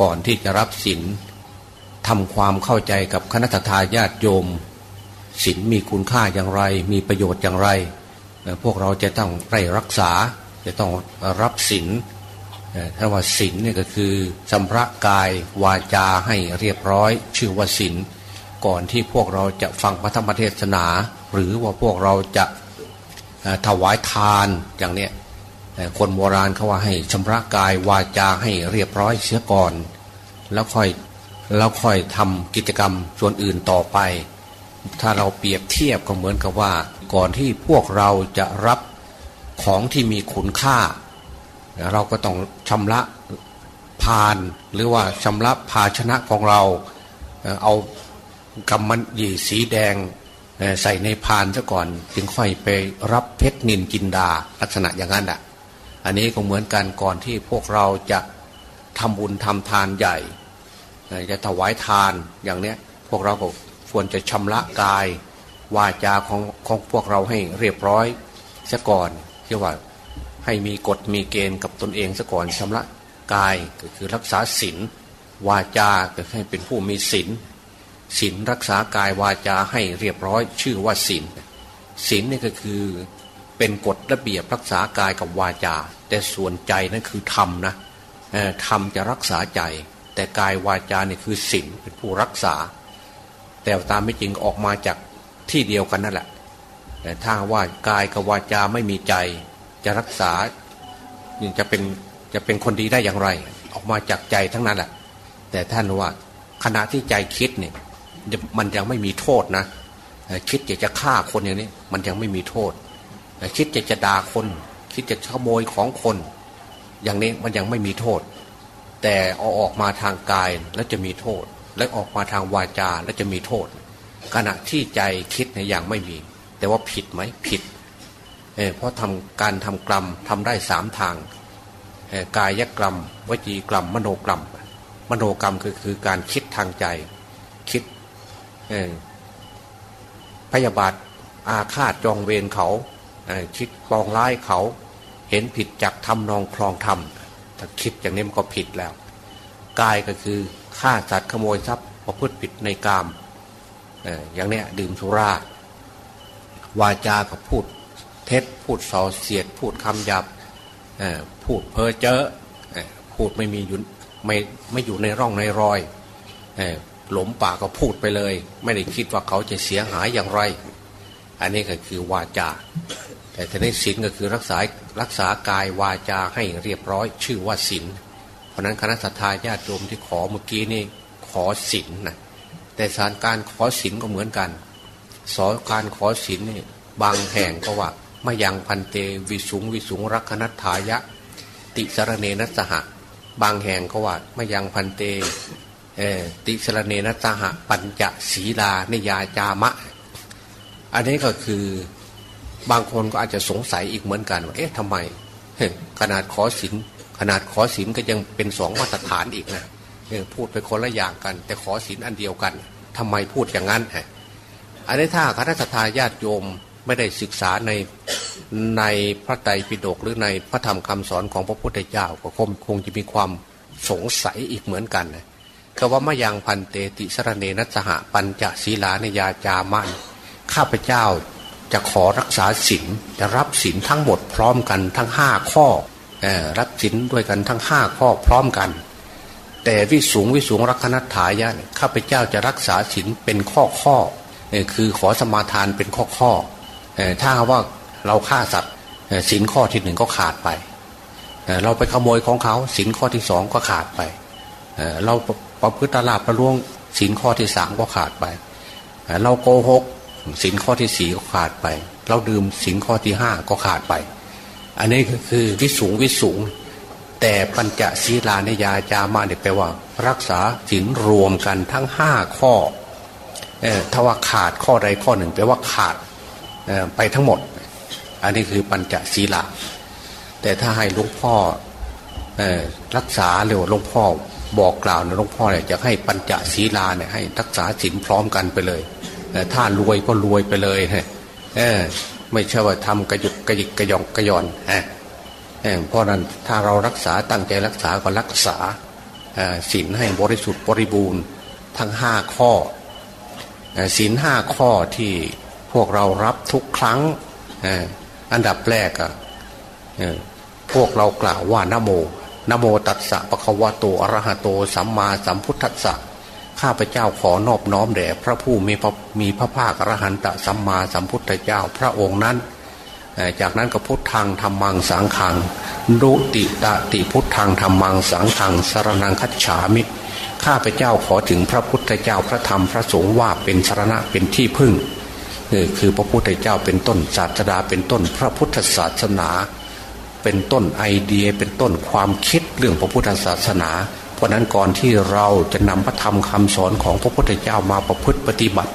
ก่อนที่จะรับศีลทำความเข้าใจกับคณะทาญาติโยมศีลมีคุณค่าอย่างไร มีประโยชน์อย่างไร พวกเราจะต้องไร้รักษาจะต้องรับศีลถ้าว่าศีลนี่ยก็คือชำระกายวาจาให้เรียบร้อย ชื่อว่าศีลก่อนที่พวกเราจะฟังพระธรรมเทศนา หรือว่าพวกเราจะถวายทานอย่างเนี้ย คนโบราณเขาว่าให้ชำระกายวาจาให้เรียบร้อยเสียก่อน แล้วค่อยแล้วค่อยทำกิจกรรมส่วนอื่นต่อไป ถ้าเราเปรียบเทียบก็เหมือนกับว่า ก่อนที่พวกเราจะรับของที่มีคุณค่า เราก็ต้องชำระพานหรือว่าชำระภาชนะของเราเอากำมันหยี่สีแดงใส่ในพานซะก่อน จึงค่อยไปรับเพชรนินจินดาลักษณะอย่างนั้นอะ อันนี้ก็เหมือนกันก่อนที่พวกเราจะทำบุญทำทานใหญ่ จะถวายทานอย่างเนี้ยพวกเราก็ควรจะชำระกายวาจาของของพวกเราให้เรียบร้อยซะก่อนเรียกว่าให้มีกฎมีเกณฑ์กับตนเองซะก่อนชำระกายก็คือรักษาศีลวาจาก็ให้เป็นผู้มีศีลศีลรักษากายวาจาให้เรียบร้อย ชื่อว่าศีลศีลนี่ก็คือ เป็นกฎระเบียบรักษากายกับวาจา แต่ส่วนใจนั่นคือธรรมนะธรรมจะรักษาใจ แต่กายวาจาเนี่ยคือศีลเป็นผู้รักษา แต่ตามไม่จริงออกมาจากที่เดียวกันนั่นแหละแต่ถ้าว่ากายกับวาจาไม่มีใจ จะรักษาจะเป็นจะเป็นคนดีได้อย่างไร ออกมาจากใจทั้งนั้นแหละแต่ท่านว่าขณะที่ใจคิดเนี่ยมันยังไม่มีโทษนะคิดจะจะฆ่าคนอย่างนี้ มันยังไม่มีโทษ คิดจะจะด่าคน คิดจะขโมยของคน อย่างนี้มันยังไม่มีโทษ แต่เอาออกมาทางกายแล้วจะมีโทษ และออกมาทางวาจาแล้วจะมีโทษ ขณะที่ใจคิดในอย่างไม่มี แต่ว่าผิดไหมผิดเเพราะทำการทำกรรมทำได้สามทางกายกรรม วจีกรรม มโนกรรม มโนกรรมคือคือการคิดทางใจ คิดพยาบาทอาฆาตจองเวรเขา คิดปองร้ายเขา เห็นผิดจากทำนองคลองทำถ้าคิดอย่างนี้มันก็ผิดแล้วกายก็คือฆ่าสัตว์ขโมยทรัพย์ประพฤติผิดในกามอย่างนี้ดื่มสุราวาจากับพูดเท็จพูดส่อเสียด พูดคำหยาบพูดเพ้อเจ้อพูดไม่มีอยู่ไม่ไม่อยู่ในร่องในรอยหลมปากก็พูดไปเลย ไม่ได้คิดว่าเขาจะเสียหายอย่างไร อันนี้ก็คือวาจา แต่ทีนี้ศีลก็คือรักษารักษากายวาจาให้เรียบร้อย ชื่อว่าศีลเพราะนั้นคณะสัตยาญาติโยมที่ขอเมื่อกี้นี่ขอศีลนะแต่สารการขอศีลก็เหมือนกัน สอนการขอศีลนี่บางแห่งก็ว่ามายังพันเตวิสุงวิสุงรักนัตถายะ ติสรเนนัสหะ บางแห่งก็ว่ามายังพันเตติสรเนนะสหะ ปัญจศีลานิยาจามะ อันนี้ก็คือ บางคนก็อาจจะสงสัยอีกเหมือนกันว่าเอ๊ะทำไมขนาดขอศีลขนาดขอศีลก็ยังเป็นสองมาตรฐานอีกนะพูดไปคนละอย่างกัน แต่ขอศีลอันเดียวกันทำไมพูดอย่างนั้นฮะอันนี้ถ้าคณะทาญาติโยมไม่ได้ศึกษาในในพระไตรปิฎกหรือในพระธรรมคำสอนของพระพุทธเจ้าก็คงคงจะมีความสงสัยอีกเหมือนกันนะคำว่ามายังพันเตติสรเนนัสหะปัญจศีลานยาจามันข้าพเจ้า จะขอรักษาศีลจะรับศีลทั้งหมดพร้อมกันทั้งห้าข้อรับศีลด้วยกันทั้งห้าข้อพร้อมกัน แต่วิสูงวิสูงรักนัตถายะข้าพเจ้าจะรักษาศีลเป็นข้อข้อคือขอสมาทานเป็นข้อข้อถ้าว่าเราฆ่าสัตว์ศีลข้อที่หนึ่งก็ขาดไป เราไปขโมยของเขาศีลข้อที่สองก็ขาดไป เราประพฤติลาบประล่วงสินข้อที่สามก็ขาดไป เราโกหก สินข้อที่สี่ก็ขาดไป เราดื่มสินข้อที่ห้าก็ขาดไป อันนี้คือวิสูงวิสูง แต่ปัญจศีลานิยาจามาเนี่ยแปลว่า รักษาสินรวมกันทั้งห้าข้อเออถ้าว่าขาดข้อใดข้อหนึ่งแปลว่าขาดไปทั้งหมด อันนี้คือปัญจศีลา แต่ถ้าให้หลวงพ่อรักษาเร็วหลวงพ่อบอกกล่าวนะหลวงพ่อเนี่ยจะให้ปัญจศีลาเนี่ยให้รักษาศีลพร้อมกันไปเลย ถ้ารวยก็รวยไปเลยเออไม่ใช่ว่าทำกระยุกกระยิกกระยองกระยอนฮะเพราะนั้นถ้าเรารักษาตั้งใจรักษาก็รักษาศีลให้บริสุทธิ์บริบูรณ์ทั้งห้าข้อศีลห้าข้อที่พวกเรารับทุกครั้งอันดับแรกอะพวกเรากล่าวว่านโมนโมตัสสะปะคะวะโตอรหะโตสัมมาสัมพุทธัสสะ ข้าพเจ้าขอนอบน้อมแด่พระผู้มีพระมีพระภาคอรหันตสัมมาสัมพุทธเจ้าพระองค์นั้น จากนั้นก็พุทธังธรรมังสังขังดุติตติพุทธังธรรมังสังขังสารนังคัจฉามิ ข้าพเจ้าขอถึงพระพุทธเจ้าพระธรรมพระสงฆ์ว่าเป็นสารณะเป็นที่พึ่งคือพระพุทธเจ้าเป็นต้นศาสดาเป็นต้นพระพุทธศาสนา เป็นต้นไอเดียเป็นต้นความคิดเรื่องพระพุทธศาสนา เพราะนั้นก่อนที่เราจะนำพระธรรมคำสอนของพระพุทธเจ้ามาประพฤติปฏิบัติ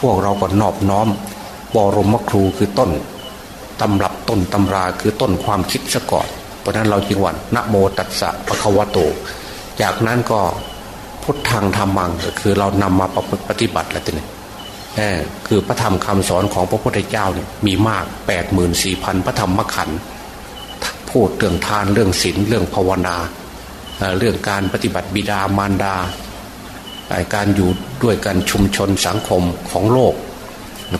พวกเราก็นอบน้อมบรมครูคือต้นตำรับต้นตำราคือต้นความคิดซะก่อน เพราะนั้นเราจึงวันนะโมตัสสะปะคะวะโต จากนั้นก็พุทธังธรรมังก็คือเรานำมาประพฤติปฏิบัติแล้วทีนี้คือพระธรรมคำสอนของพระพุทธเจ้าเนี่ยมีมาก8ปดหมื่นสี่พันพระธรรมขันธ์พูดเรื่องทานเรื่องศีลเรื่องภาวนา เรื่องการปฏิบัติบิดามารดา การอยู่ด้วยกันชุมชนสังคมของโลก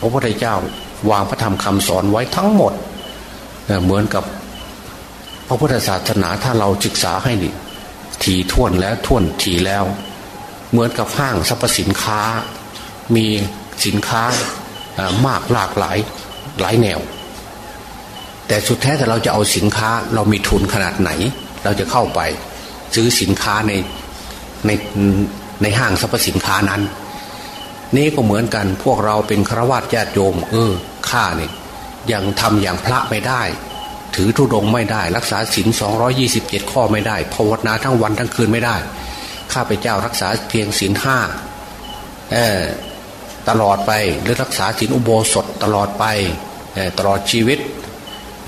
พระพุทธเจ้าวางพระธรรมคำสอนไว้ทั้งหมด เหมือนกับพระพุทธศาสนาถ้าเราศึกษาให้ดีทีท่วนแล้วท่วนทีแล้ว เหมือนกับห้างสรรพสินค้า มีสินค้ามากหลากหลายหลายแนว แต่สุดแท้แต่เราจะเอาสินค้าเรามีทุนขนาดไหน เราจะเข้าไป ซื้อสินค้าในในในห้างสรรพสินค้านั้น นี่ก็เหมือนกันพวกเราเป็นฆราวาสญาติโยม เออข้าเนี่ยยังทำอย่างพระไม่ได้ ถือธุดงไม่ได้ รักษาศีลสองยี่สิบเจ็ดข้อไม่ได้ภาวนาทั้งวันทั้งคืนไม่ได้ ข้าพเจ้ารักษาเพียงศีลห้าตลอดไปหรือรักษาศีลอุโบสถตลอดไปตลอดชีวิต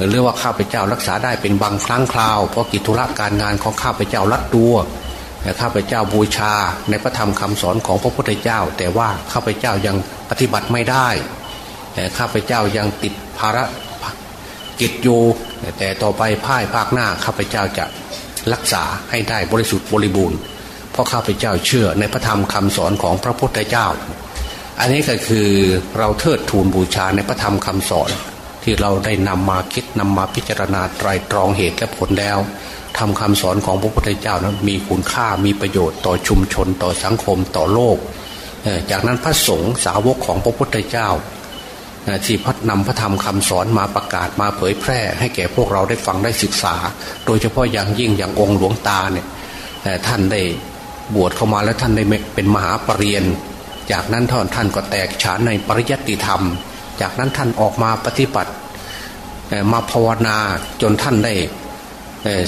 หรือว่าข้าพเจ้ารักษาได้เป็นบางครั้งคราว เพราะกิจธุระการงานของข้าพเจ้ารัดตัวข้าพเจ้าบูชาในพระธรรมคำสอนของพระพุทธเจ้า แต่ว่าข้าพเจ้ายังปฏิบัติไม่ได้ข้าพเจ้ายังติดภารกิจอยู่แต่ต่อไปภายภาคหน้าข้าพเจ้าจะรักษาให้ได้บริสุทธิ์บริบูรณ์ เพราะข้าพเจ้าเชื่อในพระธรรมคำสอนของพระพุทธเจ้า อันนี้ก็คือเราเทิดทูนบูชาในพระธรรมคำสอน ที่เราได้นำมาคิดนำมาพิจารณาไตรตรองเหตุและผลแล้วทำคำสอนของพระพุทธเจ้านะมีคุณค่ามีประโยชน์ต่อชุมชนต่อสังคมต่อโลก จากนั้นพระสงฆ์สาวกของพระพุทธเจ้าที่พัฒนำพระธรรมคำสอนมาประกาศมาเผยแพร่ ให้แก่พวกเราได้ฟังได้ศึกษา โดยเฉพาะอย่างยิ่งอย่างองค์หลวงตาเนี่ยท่านได้บวชเข้ามาแล้วท่านได้เป็นมหาปรริญญาจากนั้นท่านท่านก็แตกฉานในปริยัติธรรม จากนั้นท่านออกมาปฏิบัติมาภาวนาจนท่านได้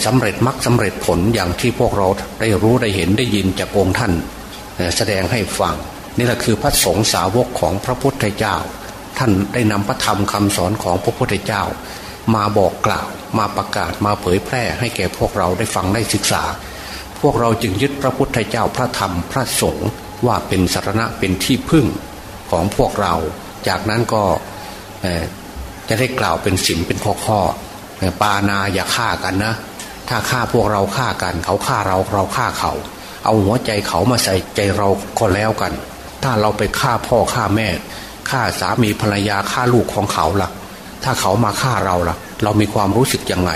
สำเร็จมรรคสาเร็จผลอย่างที่พวกเราได้รู้ได้เห็นได้ยินจากองค์ท่านแสดงให้ฟังนี่แหละคือพระสงฆ์สาวกของพระพุทธเจ้า ท่านได้นำพระธรรมคำสอนของพระพุทธเจ้า มาบอกกล่าวมาประกาศมาเผยแพร่ให้แก่พวกเราได้ฟังได้ศึกษา พวกเราจึงยึดพระพุทธเจ้าพระธรรมพระสงฆ์ว่าเป็นสารณะเป็นที่พึ่งของพวกเรา จากนั้นก็จะได้กล่าวเป็นสินเป็นข้อข้อปานาอย่าฆ่ากันนะ ถ้าฆ่าพวกเราฆ่ากัน เขาฆ่าเราเราฆ่าเขา เอาหัวใจเขามาใส่ใจเราก็แล้วกัน ถ้าเราไปฆ่าพ่อฆ่าแม่ฆ่าสามีภรรยาฆ่าลูกของเขาละ่ะ ถ้าเขามาฆ่าเราละ่ะ เรามีความรู้สึกยังไง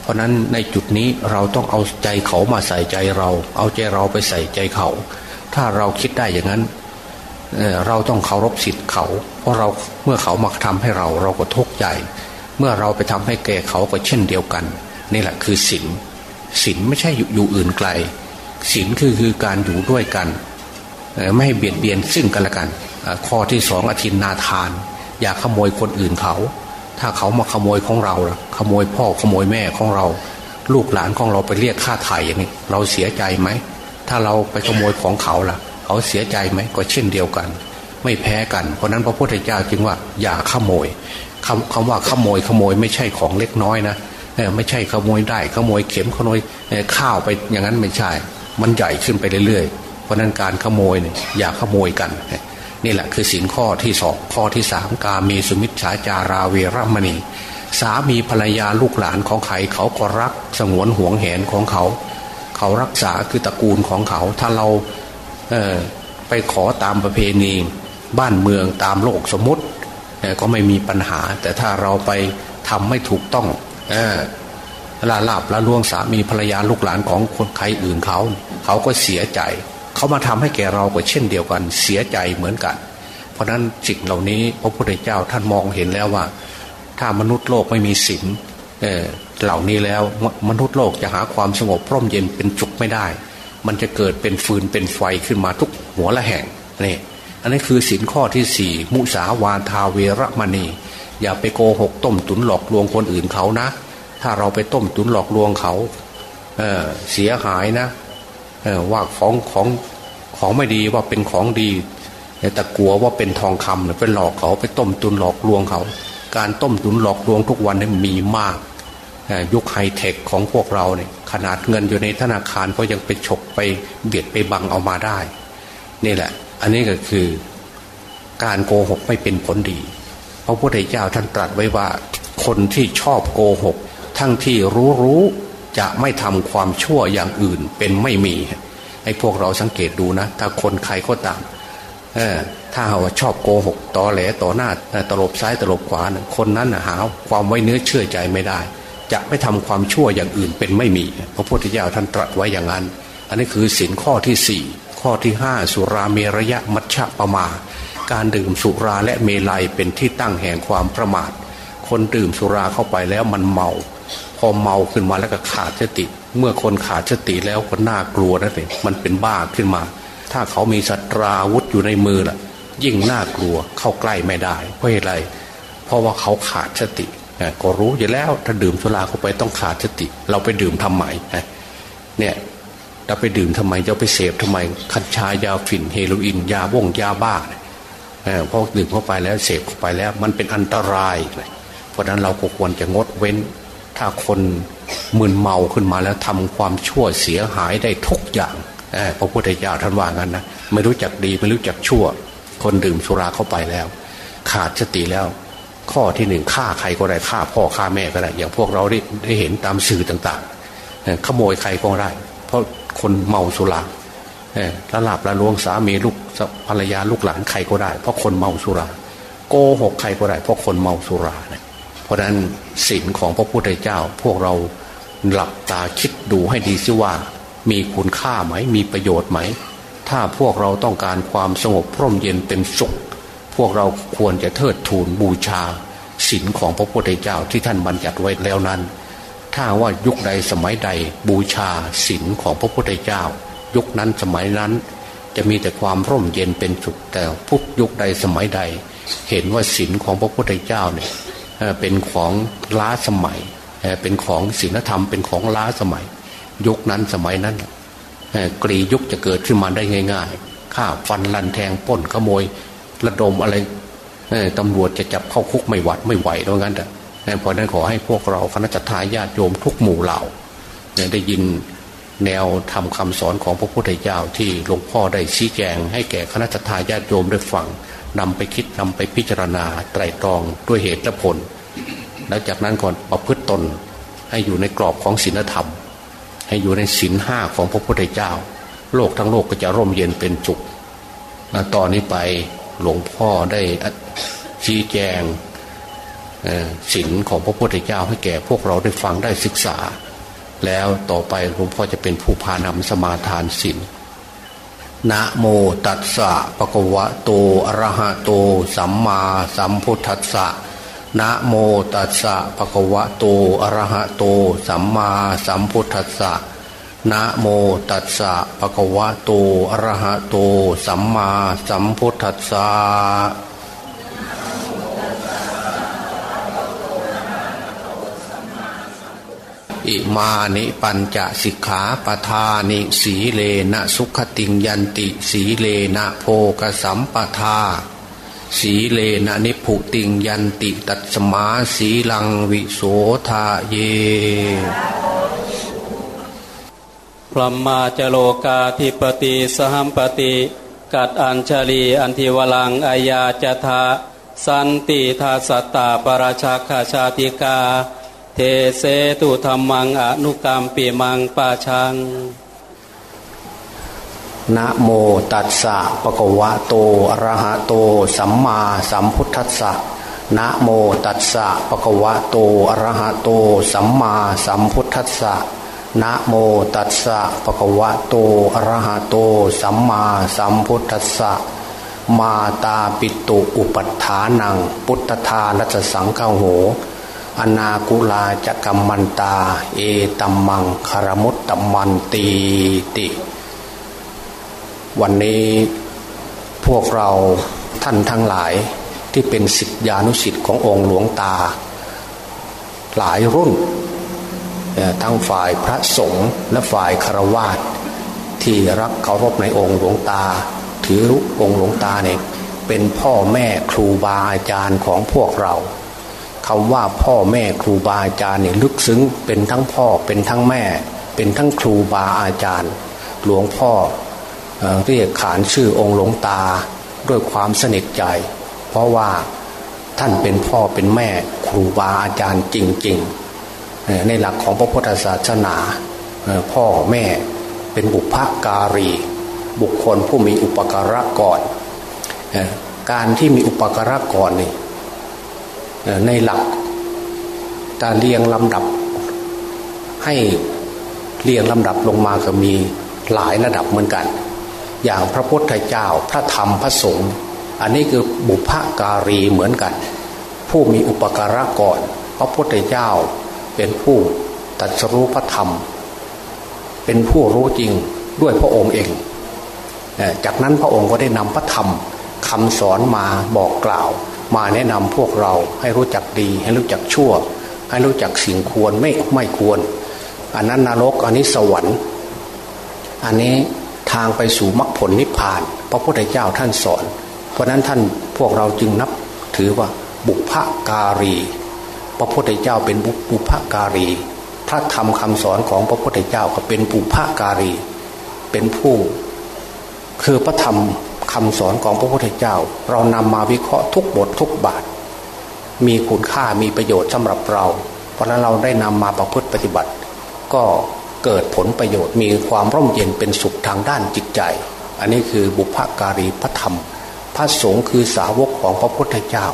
เพราะนั้นในจุดนี้เราต้องเอาใจเขามาใส่ใจเรา เอาใจเราไปใส่ใจเขา ถ้าเราคิดได้อย่างนั้น เราต้องเคารพสิทธิ์เขา เพราะเราเมื่อเขามาทำให้เราเราก็ทุกข์ใจเมื่อเราไปทำให้แก่เขาก็เช่นเดียวกัน นี่แหละคือศีลศีลไม่ใช่อยู่อื่นไกลศีลคือคือการอยู่ด้วยกัน ไม่ให้เบียดเบียนซึ่งกันและกัน ข้อที่สองอธินนาทาน อย่าขโมยคนอื่นเขา ถ้าเขามาขโมยของเราละขโมยพ่อขโมยแม่ของเรา ลูกหลานของเราไปเรียกค่าไถ่อย่างนี้ เราเสียใจไหม ถ้าเราไปขโมยของเขาล่ะ เขาเสียใจไหมก็เช่นเดียวกัน ไม่แพ้กัน เพราะนั้นพระพุทธเจ้าจึงว่าอย่าขโมยคำคำว่าขโมยขโมยไม่ใช่ของเล็กน้อยนะไม่ใช่ขโมยได้ขโมยเข็มขโมยข้าวไปอย่างนั้นไม่ใช่ มันใหญ่ขึ้นไปเรื่อยๆ เพราะนั้นการขโมยเนี่ยอย่าขโมยกัน นี่แหละคือสินข้อที่สองข้อที่สามกาเมสุมิชฌาจาราเวรมณี สามีภรรยาลูกหลานของใครเขาก็รักสงวนห่วงแหนของเขา เขารักษาคือตระกูลของเขา ถ้าเรา ไปขอตามประเพณี บ้านเมืองตามโลกสมมติก็ไม่มีปัญหา แต่ถ้าเราไปทำไม่ถูกต้องลาลาบละล่วงสามีภรรยาลูกหลานของคนใครอื่นเขา เขาก็เสียใจ เขามาทำให้แก่เราก็เช่นเดียวกัน เสียใจเหมือนกัน เพราะนั้นสิ่งเหล่านี้พระพุทธเจ้าท่านมองเห็นแล้วว่า ถ้ามนุษย์โลกไม่มีศีลเหล่านี้แล้วมนุษย์โลกจะหาความสงบพร่มเย็นเป็นจุกไม่ได้ มันจะเกิดเป็นฟืนเป็นไฟขึ้นมาทุกหัวละแห่งนี่อันนี้คือสินข้อที่สี่มุสาวาทาเวรมณี อย่าไปโกหกต้มตุนหลอกลวงคนอื่นเขานะ ถ้าเราไปต้มตุนหลอกลวงเขาเเสียหายนะว่าของของของไม่ดีว่าเป็นของดีแต่กลัวว่าเป็นทองคำไปหลอกเขาไปต้มตุนหลอกลวงเขา การต้มตุนหลอกลวงทุกวันนี้มีมากยุคไฮเทคของพวกเราเนี่ย ขนาดเงินอยู่ในธนาคารก็ยังไปฉกไปเบียดไปบังเอามาได้ นี่แหละ อันนี้ก็คือการโกหกไม่เป็นผลดี พระพุทธเจ้าท่านตรัสไว้ว่า คนที่ชอบโกหก ทั้งที่รู้รู้จะไม่ทำความชั่วอย่างอื่นเป็นไม่มี ให้พวกเราสังเกตดูนะ ถ้าคนใครก็ตามถ้าว่าชอบโกหกต่อแหลต่อหน้าตลบซ้ายตลบขวาคนนั้นหาความไว้เนื้อเชื่อใจไม่ได้ จะไม่ทำความชั่วอย่างอื่นเป็นไม่มี พระพุทธเจ้าท่านตรัสไว้อย่างนั้น อันนี้คือสินข้อที่สี่ข้อที่ห้าสุราเมรยะมัชฌะปมา การดื่มสุราและเมลัยเป็นที่ตั้งแห่งความประมาท คนดื่มสุราเข้าไปแล้วมันเมา พอเมาขึ้นมาแล้วก็ขาดสติ เมื่อคนขาดสติแล้วก็น่ากลัวนั่นเองมันเป็นบ้าขึ้นมา ถ้าเขามีสัตราวุธอยู่ในมือล่ะ ยิ่งน่ากลัวเข้าใกล้ไม่ได้ เพราะอะไร เพราะว่าเขาขาดสติ ก็รู้อยู่แล้วถ้าดื่มสุราเข้าไปต้องขาดสติ เราไปดื่มทำไมเนี่ยเราไปดื่มทำไมจะไปเสพทำไมคัญชายาฝิ่นเฮโรอีนยาบ่งยาบ้าเพราะดื่มเข้าไปแล้วเสพเข้าไปแล้ว มันเป็นอันตราย เพราะนั้นเราก็ควรจะงดเว้น ถ้าคนมึนเมาขึ้นมาแล้วทำความชั่วเสียหายได้ทุกอย่างพระพุทธเจ้าท่านว่างั้นนะไม่รู้จักดีไม่รู้จักชั่ว คนดื่มสุราเข้าไปแล้ว ขาดสติแล้ว ข้อที่หนึ่งฆ่าใครก็ได้ฆ่าพ่อฆ่าแม่ก็ได้ อย่างพวกเราได้ได้เห็นตามสื่อต่างๆขโมยใครก็ได้ เพราะคนเมาสุราละหลับละลวงสามีลูกภรรยาลูกหลานใครก็ได้ เพราะคนเมาสุรา โกหกใครก็ได้ เพราะคนเมาสุราเนี่ยเพราะฉะนั้นศีลของพระพุทธเจ้า พวกเราหลับตาคิดดูให้ดีซิว่า มีคุณค่าไหมมีประโยชน์ไหม ถ้าพวกเราต้องการความสงบพร่มเย็นเป็นสุข พวกเราควรจะเทิดทูนบูชาศีลของพระพุทธเจ้าที่ท่านบัญญัติไว้แล้วนั้น ถ้าว่ายุคใดสมัยใดบูชาศีลของพระพุทธเจ้า ยุคนั้นสมัยนั้น จะมีแต่ความร่มเย็นเป็นสุขแต่พุกยุคใดสมัยใด เห็นว่าศีลของพระพุทธเจ้าเนี่ยเป็นของล้าสมัย เป็นของศีลธรรมเป็นของล้าสมัย ยุคนั้นสมัยนั้นกรียุคจะเกิดขึ้นมาได้ง่ายๆฆ่าฟันลันแทงป้นขโมย ระดมอะไรตำรวจจะจับเข้าคุกไม่หวัดไม่ไหวแล้วงั้นแต่เพราะนั้นขอให้พวกเราคณะทาญาติโยมทุกหมู่เหล่าได้ยินแนวทำคำสอนของพระพุทธเจ้าที่หลวงพ่อได้ชี้แจง ให้แก่คณะทาญาติโยมได้ฟังนำไปคิดนำไปพิจารณาไตรตรองด้วยเหตุและผล แล้วจากนั้นก่อนประพฤติตนให้อยู่ในกรอบของศีลธรรม ให้อยู่ในศีลห้าของพระพุทธเจ้า โลกทั้งโลกก็จะร่มเย็นเป็นจุกตอนนี้ไป หลวงพ่อได้ชี้แจงศีลของพระพุทธเจ้าให้แก่พวกเราได้ฟังได้ศึกษา แล้วต่อไปหลวงพ่อจะเป็นผู้พานำสมาทานศีลนะโมตัสสะปะกวะโตอะระหะโต สัมมาสัมพุทธัสสะนะโมตัสสะปะกวะโตอะระหะโต สัมมาสัมพุทธัสสะ นะโมตัสสะภะคะวะโตอะระหะโต สัมมาสัมพุทธัสสะอิมานิปัญจสิกขาปทานิสีเลนะสุขติงยันติสีเลนะโพกสัมปทา สีเลนะนิพุติงยันติตัสมาสีลังวิโสทาเย พรหมาจโลกาธิปติสหัมปติกัดอัญชลีอันทิวลังอายาจทาสันติทาสตตาปราชาคาชาติกา เทเสตุธรรมังอนุกรรมปีมังปาชังนะโมตัสสะปะกวะโตอะระหะโต สัมมาสัมพุทธัสสะนะโมตัสสะปะกวะโตอะระหะโต สัมมาสัมพุทธัสสะ นะโมตัสสะปะกวะโตอะระหะโต สัมมาสัมพุทธัสสะมาตาปิตุอุปัฏฐานัง พุทธทานัสสังฆโห อนาคุลาจกัมมันตา เอตัมมังคารมุตตัมมันตีติ วันนี้พวกเราท่านทั้งหลายที่เป็นสิทธิานุสิทธิ์ขององค์หลวงตา หลายรุ่น ทั้งฝ่ายพระสงฆ์และฝ่ายคารวาสที่รักเคารพในองค์หลวงตา ถือองค์หลวงตาเนี่ยเป็นพ่อแม่ครูบาอาจารย์ของพวกเราคำว่าพ่อแม่ครูบาอาจารย์เนี่ยลึกซึ้งเป็นทั้งพ่อเป็นทั้งแม่ เป็นทั้งครูบาอาจารย์ หลวงพ่อเรียกขานชื่อองค์หลวงตาด้วยความสนิทใจ เพราะว่าท่านเป็นพ่อเป็นแม่ครูบาอาจารย์จริง ๆ ในหลักของพระพุทธศาสนาพ่อแม่เป็นบุพการี บุคคลผู้มีอุปการะก่อนการที่มีอุปการะก่อนนี่ในหลักการเรียงลำดับ ให้เรียงลำดับลงมาก็มีหลายระดับเหมือนกัน อย่างพระพุทธเจ้าพระธรรมพระสงฆ์อันนี้คือบุพการีเหมือนกัน ผู้มีอุปการะก่อน พระพุทธเจ้า เป็นผู้ตัดสรู้พระธรรม เป็นผู้รู้จริงด้วยพระองค์เอง จากนั้นพระองค์ก็ได้นำพระธรรมคำสอนมาบอกกล่าว มาแนะนำพวกเราให้รู้จักดี ให้รู้จักชั่ว ให้รู้จักสิ่งควรไม่ไม่ควร อันนั้นนรกอันนี้สวรรค์ อันนี้ทางไปสู่มรรคผลนิพพาน พระพุทธเจ้าท่านสอน เพราะนั้นท่านพวกเราจึงนับถือว่าบุพการี พระพุทธเจ้าเป็นบุพการี พระธรรมคำสอนของพระพุทธเจ้าก็เป็นบุพการี เป็นผู้ คือพระธรรมคำสอนของพระพุทธเจ้า เรานำมาวิเคราะห์ทุกบททุกบาท มีคุณค่ามีประโยชน์สำหรับเรา เพราะนั้นเราได้นำมาประพฤติปฏิบัติ ก็เกิดผลประโยชน์มีความร่มเย็นเป็นสุขทางด้านจิตใจ อันนี้คือบุพการีพระธรรม พระสงฆ์คือสาวกของพระพุทธเจ้า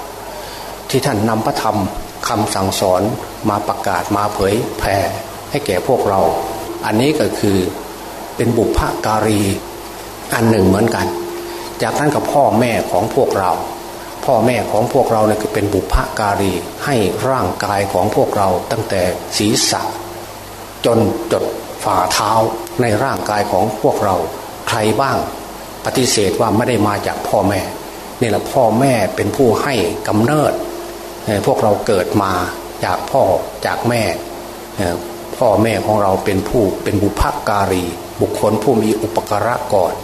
ที่ท่านนำพระธรรม คำสั่งสอนมาประกาศมาเผยแผ่ให้แก่พวกเรา อันนี้ก็คือเป็นบุพการีอันหนึ่งเหมือนกัน จากนั้นกับพ่อแม่ของพวกเรา พ่อแม่ของพวกเราเนี่ยคือเป็นบุพการีให้ร่างกายของพวกเราตั้งแต่ศีรษะ จนจดฝ่าเท้าในร่างกายของพวกเราใครบ้างปฏิเสธว่าไม่ได้มาจากพ่อแม่นี่แหละพ่อแม่เป็นผู้ให้กำเนิด พวกเราเกิดมาจากพ่อจากแม่ พ่อแม่ของเราเป็นผู้เป็นบุพการี บุคคลผู้มีอุปการะก่อน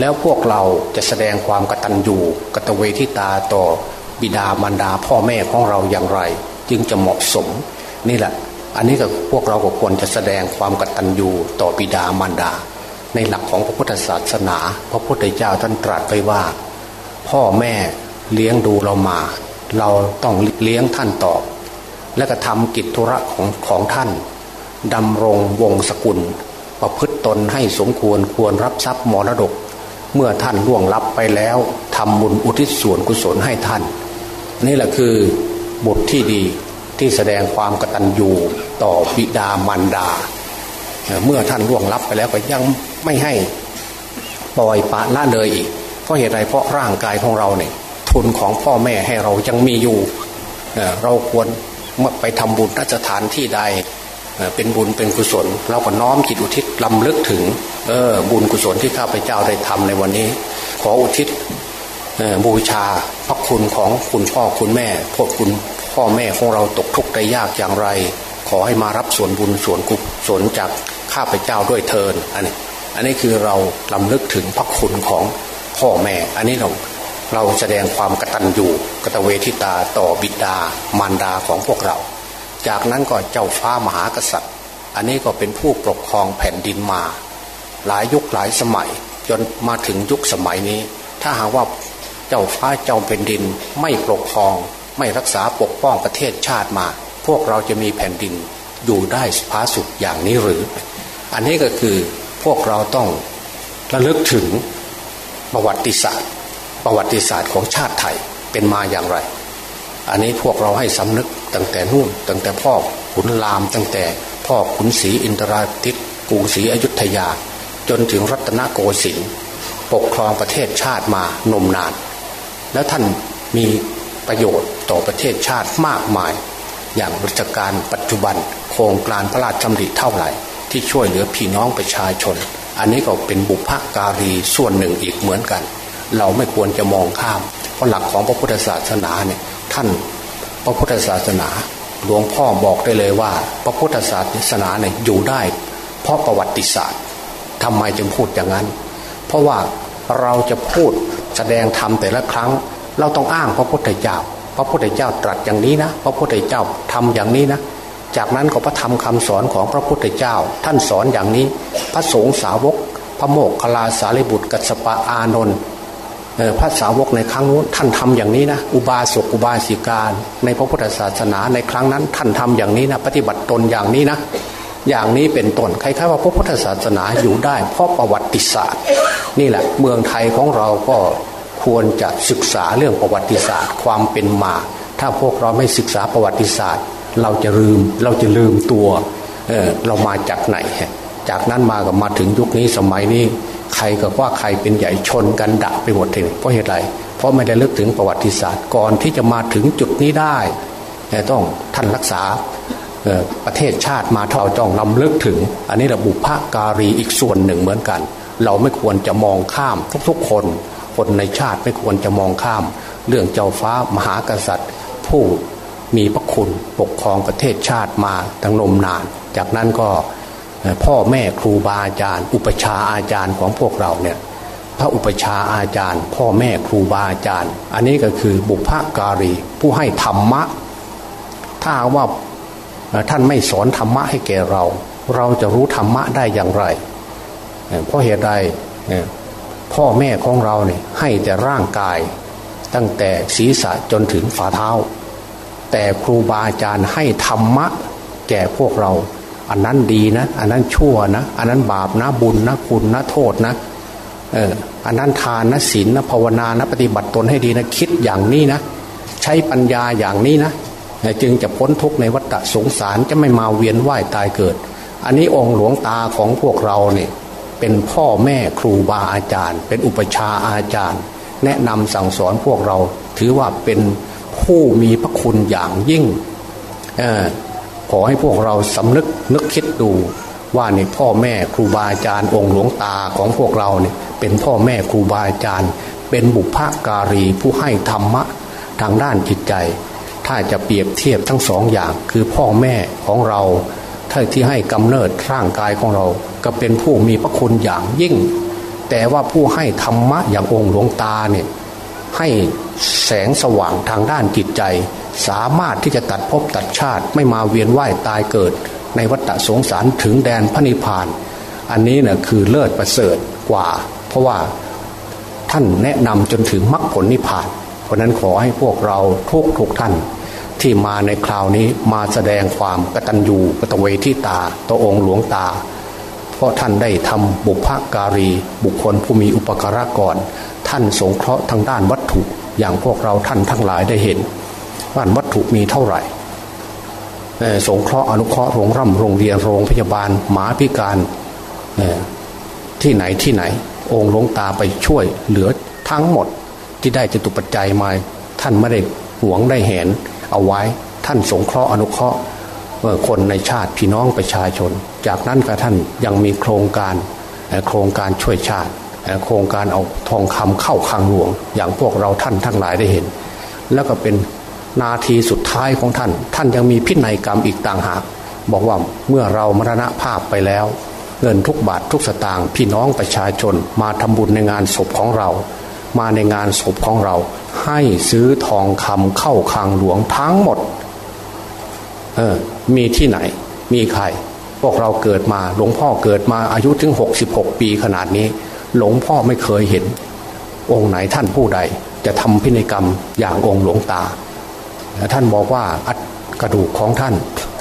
แล้วพวกเราจะแสดงความกตัญญูกตเวทิตาต่อบิดามารดาพ่อแม่ของเราอย่างไร จึงจะเหมาะสม นี่แหละ อันนี้ก็พวกเราก็ควรจะแสดงความกตัญญูต่อบิดามารดา ในหลักของพระพุทธศาสนา พระพุทธเจ้าท่านตรัสไว้ว่า พ่อแม่เลี้ยงดูเรามา เราต้องเลี้ยงท่านตอบและก็ทำกิจธุระของของท่านดำรงวงศกุล ประพฤตตนให้สมควรควรรับทรัพย์มรดก เมื่อท่านล่วงลับไปแล้วทำบุญอุทิศส่วนกุศลให้ท่าน นี่แหละคือบทที่ดีที่แสดงความกตัญญูต่อบิดามารดา เมื่อท่านล่วงลับไปแล้วก็ยังไม่ให้ปล่อยปะละเลยอีก เพราะเหตุไรเพราะร่างกายของเราเนี่ย ทุนของพ่อแม่ให้เรายังมีอยู่ เราควรไปทำบุญนัสถานที่ใดเป็นบุญเป็นกุศล เราก็น้อมจิตอุทิศลำลึกถึงเออบุญกุศลที่ข้าพเจ้าได้ทำในวันนี้ ขออุทิศบูชาพระคุณของคุณพ่อคุณแม่พวกคุณพ่อแม่ของเราตกทุกข์ได้ยากอย่างไร ขอให้มารับส่วนบุญส่วนกุศลจากข้าพเจ้าด้วยเทินอันนี้ อันนี้คือเราลำลึกถึงพระคุณของพ่อแม่ อันนี้เรา เราแสดงความกตัญญูกตเวทิตาต่อบิดามารดาของพวกเรา จากนั้นก็เจ้าฟ้ามหากษัตริย์ อันนี้ก็เป็นผู้ปกครองแผ่นดินมา หลายยุคหลายสมัย จนมาถึงยุคสมัยนี้ ถ้าหากว่าเจ้าฟ้าเจ้าแผ่นดินไม่ปกครอง ไม่รักษาปกป้องประเทศชาติมา พวกเราจะมีแผ่นดินอยู่ได้พาสุดอย่างนี้หรือ อันนี้ก็คือพวกเราต้องระลึกถึงประวัติศาสตร์ ประวัติศาสตร์ของชาติไทยเป็นมาอย่างไร อันนี้พวกเราให้สำนึกตั้งแต่นู่นตั้งแต่พ่อขุนรามตั้งแต่พ่อขุนศรีอินทราทิตกรุงศรีอยุธยา จนถึงรัตนโกสินทร์ปกครองประเทศชาติมานมนาน แล้วท่านมีประโยชน์ต่อประเทศชาติมากมาย อย่างรัชการปัจจุบันโครงการพระราชดำริเท่าไหร่ ที่ช่วยเหลือพี่น้องประชาชน อันนี้ก็เป็นบุพการีส่วนหนึ่งอีกเหมือนกัน เราไม่ควรจะมองข้าม เพราะหลักของพระพุทธศาสนาเนี่ยท่านพระพุทธศาสนาหลวงพ่อบอกได้เลยว่า พระพุทธศาสนาเนี่ยอยู่ได้ เพราะประวัติศาสตร์ทำไมจึงพูดอย่างนั้น เพราะว่าเราจะพูดแสดงธรรมแต่ละครั้ง เราต้องอ้างพระพุทธเจ้า พระพุทธเจ้าตรัสอย่างนี้นะพระพุทธเจ้าทำอย่างนี้นะจากนั้นก็พระธรรมคำสอนของพระพุทธเจ้า ท่านสอนอย่างนี้ พระสงฆ์สาวก พระโมกขลาสารีบุตรกัสปะอานนท์ พระสาวกในครั้งนู้นท่านทำอย่างนี้นะอุบาสกอุบาสิกาในพระพุทธศาสนาในครั้งนั้น ท่านทำอย่างนี้นะปฏิบัติตนอย่างนี้นะอย่างนี้เป็นต้นใครๆว่าพระพุทธศาสนาอยู่ได้ เพราะประวัติศาสตร์ นี่แหละเมืองไทยของเราก็ควรจะศึกษาเรื่องประวัติศาสตร์ ความเป็นมา ถ้าพวกเราไม่ศึกษาประวัติศาสตร์ เราจะลืมเราจะลืมตัวเออเรามาจากไหน จากนั้นมากับมาถึงยุคนี้สมัยนี้ ใครกับว่าใครเป็นใหญ่ชนกันดับไปหมดเลยเพราะเหตุไร เพราะไม่ได้ลึกถึงประวัติศาสตร์ก่อนที่จะมาถึงจุดนี้ได้ต้องท่านรักษาประเทศชาติมาเท่าจ้องลำลึกถึง อันนี้ระบุพระการีอีกส่วนหนึ่งเหมือนกัน เราไม่ควรจะมองข้ามทุกๆ คน คนในชาติไม่ควรจะมองข้าม เรื่องเจ้าฟ้ามหากษัตริย์ ผู้มีพระคุณปกครองประเทศชาติมาตั้งนมนาน จากนั้นก็ พ่อแม่ครูบาอาจารย์ อุปชาอาจารย์ของพวกเราเนี่ยพระอุปชาอาจารย์ พ่อแม่ครูบาอาจารย์ อันนี้ก็คือบุพการี ผู้ให้ธรรมะ ถ้าว่าท่านไม่สอนธรรมะให้แก่เรา เราจะรู้ธรรมะได้อย่างไร เพราะเหตุใดพ่อแม่ของเราเนี่ยให้แต่ร่างกาย ตั้งแต่ศีรษะจนถึงฝ่าเท้า แต่ครูบาอาจารย์ให้ธรรมะ แก่พวกเรา อันนั้นดีนะ อันนั้นชั่วนะ อันนั้นบาปนะบุญนะคุณนะโทษนะเอออันนั้นทานนะศีลนะภาวนานะ ปฏิบัติตนให้ดีนะ คิดอย่างนี้นะ ใช้ปัญญาอย่างนี้นะจึงจะพ้นทุกข์ในวัฏสงสารจะไม่มาเวียนว่ายตายเกิด อันนี้องค์หลวงตาของพวกเราเนี่ยเป็นพ่อแม่ครูบาอาจารย์ เป็นอุปชาอาจารย์ แนะนำสั่งสอนพวกเรา ถือว่าเป็นผู้มีพระคุณอย่างยิ่ง ขอให้พวกเราสำนึกนึกคิดดูว่าในพ่อแม่ครูบาอาจารย์องค์หลวงตาของพวกเราเนี่ยเป็นพ่อแม่ครูบาอาจารย์ เป็นบุพการีผู้ให้ธรรมะทางด้านจิตใจ ถ้าจะเปรียบเทียบทั้งสองอย่างคือพ่อแม่ของเราถ้าที่ให้กำเนิดร่างกายของเรา ก็เป็นผู้มีพระคุณอย่างยิ่ง แต่ว่าผู้ให้ธรรมะอย่างองค์หลวงตาเนี่ยให้แสงสว่างทางด้านจิตใจ สามารถที่จะตัดภพตัดชาติไม่มาเวียนว่ายตายเกิด ในวัฏสงสารถึงแดนพระนิพพาน อันนี้เนะ่ยคือเลิศประเสริฐกว่า เพราะว่าท่านแนะนำจนถึงมรรคผลนิพพาน เพราะนั้นขอให้พวกเราทุกทุกท่าน ที่มาในคราวนี้มาแสดงความกตัญญูกตเวทิตาตัวองค์หลวงตา เพราะท่านได้ทำบุพการี บุคคลผู้มีอุปการะก่อน ท่านสงเคราะห์ทางด้านวัตถุอย่างพวกเราท่านทั้งหลายได้เห็น บ้านวัตถุมีเท่าไหร่สงเคราะห์อนุเคราะห์โรงร่ำโรงเรียนโรงพยาบาล หมาพิการที่ไหนที่ไหน องค์หลวงตาไปช่วยเหลือทั้งหมดที่ได้จตุปัจจัยมาท่านไม่ได้หวงได้เห็น เอาไว้ท่านสงเคราะห์อนุเคราะห์คนในชาติพี่น้องประชาชน จากนั้นก็ท่านยังมีโครงการโครงการช่วยชาติ โครงการเอาทองคำเข้าคลังหลวง อย่างพวกเราท่านทั้งหลายได้เห็น แล้วก็เป็น นาทีสุดท้ายของท่าน ท่านยังมีพินัยกรรมอีกต่างหาก บอกว่าเมื่อเรามรณภาพไปแล้ว เงินทุกบาททุกสตางค์พี่น้องประชาชน มาทำบุญในงานศพของเรา มาในงานศพของเรา ให้ซื้อทองคำเข้าคลังหลวงทั้งหมดเออมีที่ไหน มีใคร พวกเราเกิดมาหลวงพ่อเกิดมาอายุถึงหกสิบหกปีขนาดนี้ หลวงพ่อไม่เคยเห็น องค์ไหนท่านผู้ใด จะทำพินัยกรรมอย่างองค์หลวงตา ท่านบอกว่าอัดกระดูกของท่าน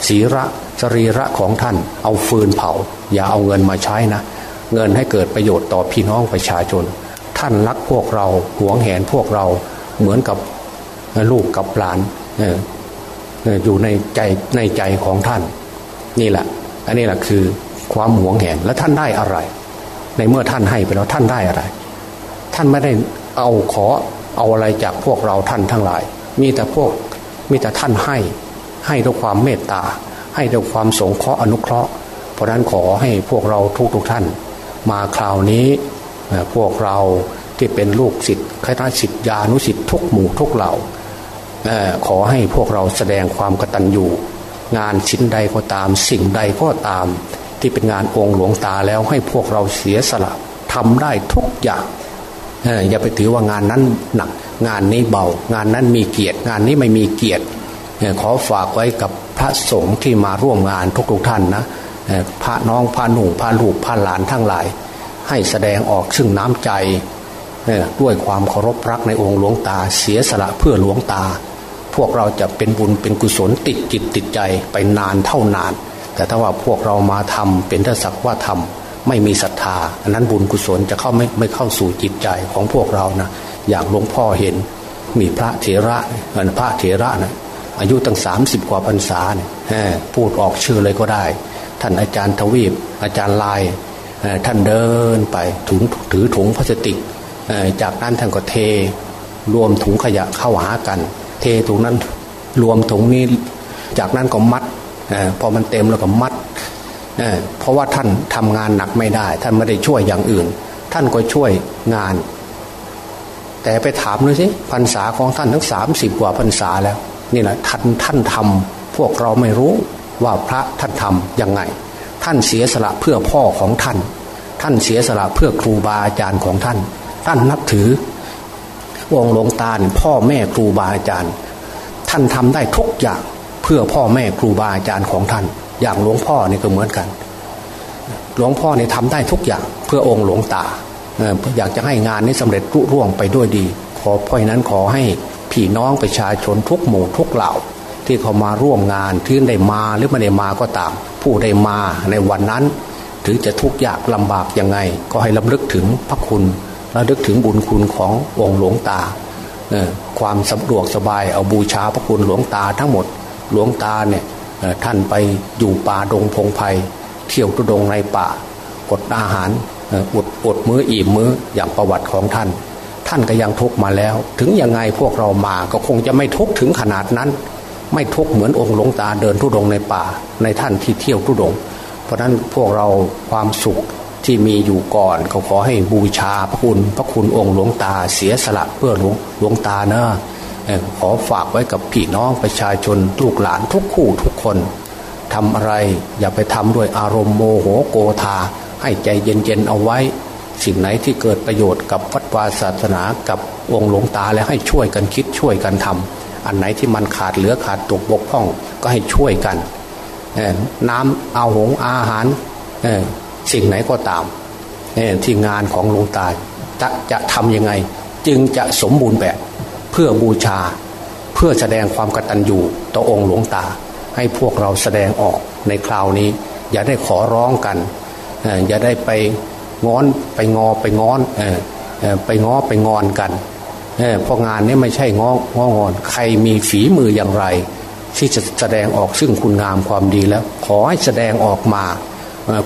ศีระสรีระของท่าน เอาฟืนเผา อย่าเอาเงินมาใช้นะ เงินให้เกิดประโยชน์ต่อพี่น้องประชาชน ท่านรักพวกเราหวงแหนพวกเราเหมือนกับลูกกับหลานอยู่ในใจในใจของท่าน นี่แหละ อันนี้แหละคือความหวงแหนและท่านได้อะไร ในเมื่อท่านให้ไปแล้วท่านได้อะไร ท่านไม่ได้เอาขอเอาอะไรจากพวกเราท่านทั้งหลาย มีแต่พวก มีแต่ท่านให้ให้ด้วยความเมตตา ให้ด้วยความสงเคราะห์อนุเคราะห์ เพราะนั้นขอให้พวกเราทุกทุกท่าน มาคราวนี้พวกเราที่เป็นลูกศิษย์คณะศิษยานุศิษย์ทุกหมู่ทุกเหล่าขอให้พวกเราแสดงความกตัญญูงานชิ้นใดก็ตาม สิ่งใดก็ตาม ที่เป็นงานองค์หลวงตาแล้วให้พวกเราเสียสละทำได้ทุกอย่างอย่าไปถือว่างานนั้นหนัก งานนี้เบา งานนั้นมีเกียรติ งานนี้ไม่มีเกียรติขอฝากไว้กับพระสงฆ์ที่มาร่วมงานทุกๆท่านนะพระน้องพระหนุ่มพระลูกพระหลานทั้งหลาย ให้แสดงออกซึ่งน้ำใจด้วยความเคารพรักในองค์หลวงตาเสียสละเพื่อหลวงตา พวกเราจะเป็นบุญเป็นกุศลติดจิตติดใจไปนานเท่านาน แต่ถ้าว่าพวกเรามาทำเป็นทศักว่าทำไม่มีศรัทธาอันนั้นบุญกุศลจะเข้าไม่ไม่เข้าสู่จิตใจของพวกเรานะ อย่างหลวงพ่อเห็น มีพระเถระพระเถระนะอายุตั้งสามสิบกว่าพรรษาเนี่ยพูดออกชื่อเลยก็ได้ ท่านอาจารย์ทวีป อาจารย์ลายท่านเดินไปถุงถือถุงพลาสติก จากนั้นท่านก็เท รวมถุงขยะเข้าหากัน เทถุงนั้นรวมถุงนี้ จากนั้นก็มัดพอมันเต็มแล้วก็มัดเพราะว่าท่านทำงานหนักไม่ได้ ท่านไม่ได้ช่วยอย่างอื่น ท่านก็ช่วยงาน แต่ไปถามเลยสิพรรษาของท่านทั้งสามสิบกว่าพรรษาแล้ว นี่แหละท่านท่านทำพวกเราไม่รู้ว่าพระท่านทำยังไง ท่านเสียสละเพื่อพ่อของท่าน ท่านเสียสละเพื่อครูบาอาจารย์ของท่าน ท่านนับถือองค์หลวงตาพ่อแม่ครูบาอาจารย์ ท่านทำได้ทุกอย่างเพื่อพ่อแม่ครูบาอาจารย์ของท่าน อย่างหลวงพ่อนี่ก็เหมือนกัน หลวงพ่อเนี่ยทำได้ทุกอย่างเพื่อองค์หลวงตา อยากจะให้งานนี้สำเร็จรุ่ร่วงไปด้วยดี ขอเพราะนั้นขอให้พี่น้องประชาชนทุกหมู่ทุกเหล่า ที่เขามาร่วมงานที่ได้มาหรือไม่ได้มาก็ตาม ผู้ได้มาในวันนั้น ถึงจะทุกข์ยากลำบากยังไง ก็ให้ลำลึกถึงพระคุณระลึกถึงบุญคุณขององค์หลวงตาความสะดวกสบายเอาบูชาพระคุณหลวงตาทั้งหมดหลวงตาเนี่ยท่านไปอยู่ป่าดงพงไพ่เที่ยวตุดงในป่ากดอาหาร อดอดมืออิ่มมืออย่างประวัติของท่าน ท่านก็ยังทุกมาแล้ว ถึงยังไงพวกเรามาก็คงจะไม่ทุกถึงขนาดนั้น ไม่ทุกเหมือนองค์หลวงตาเดินทุดงในป่า ในท่านที่เที่ยวทุดง เพราะนั้นพวกเราความสุขที่มีอยู่ก่อนเขาขอให้บูชาพระคุณ พระคุณองค์หลวงตาเสียสละเพื่อหลวงหลวงตาเนะขอฝากไว้กับพี่น้องประชาชนลูกหลานทุกคู่ทุกคนทำอะไรอย่าไปทำด้วยอารมณ์โมโหโกธา ให้ใจเย็นๆเอาไว้ สิ่งไหนที่เกิดประโยชน์กับวัดวาศาสนากับองค์หลวงตาแล้วให้ช่วยกันคิดช่วยกันทำอันไหนที่มันขาดเหลือขาดตกบกพร่องก็ให้ช่วยกันน้ำเอาหงอาหารสิ่งไหนก็ตามที่งานของหลวงตาจะจะทำยังไง จึงจะสมบูรณ์แบบเพื่อบูชา เพื่อแสดงความกตัญญูต่อองค์หลวงตา ให้พวกเราแสดงออกในคราวนี้ อย่าได้ขอร้องกัน อย่าได้ไปงอนไปงอไปงอนไปงอไปงอนกันเออพองานนี้ไม่ใช่งององอน ใครมีฝีมืออย่างไร ที่จะแสดงออกซึ่งคุณงามความดีแล้ว ขอให้แสดงออกมา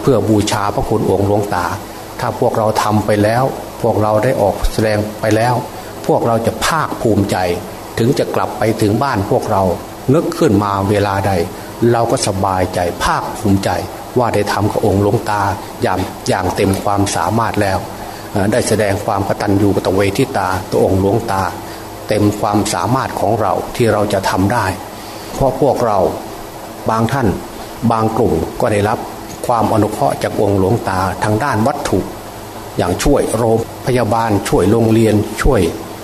เพื่อบูชาพระคุณองค์หลวงตา ถ้าพวกเราทำไปแล้ว พวกเราได้ออกแสดงไปแล้ว พวกเราจะภาคภูมิใจ ถึงจะกลับไปถึงบ้านพวกเรานึกขึ้นมาเวลาใด เราก็สบายใจภาคภูมิใจ ว่าได้ทำกับองค์หลวงตาอย่างอย่างเต็มความสามารถแล้ว ได้แสดงความกตัญญูกตเวทิตาตัวองค์หลวงตา เต็มความสามารถของเราที่เราจะทำได้ เพราะพวกเราบางท่านบางกลุ่มก็ได้รับความอนุเคราะห์จากองค์หลวงตาทางด้านวัตถุ อย่างช่วยโรงพยาบาลช่วยโรงเรียนช่วย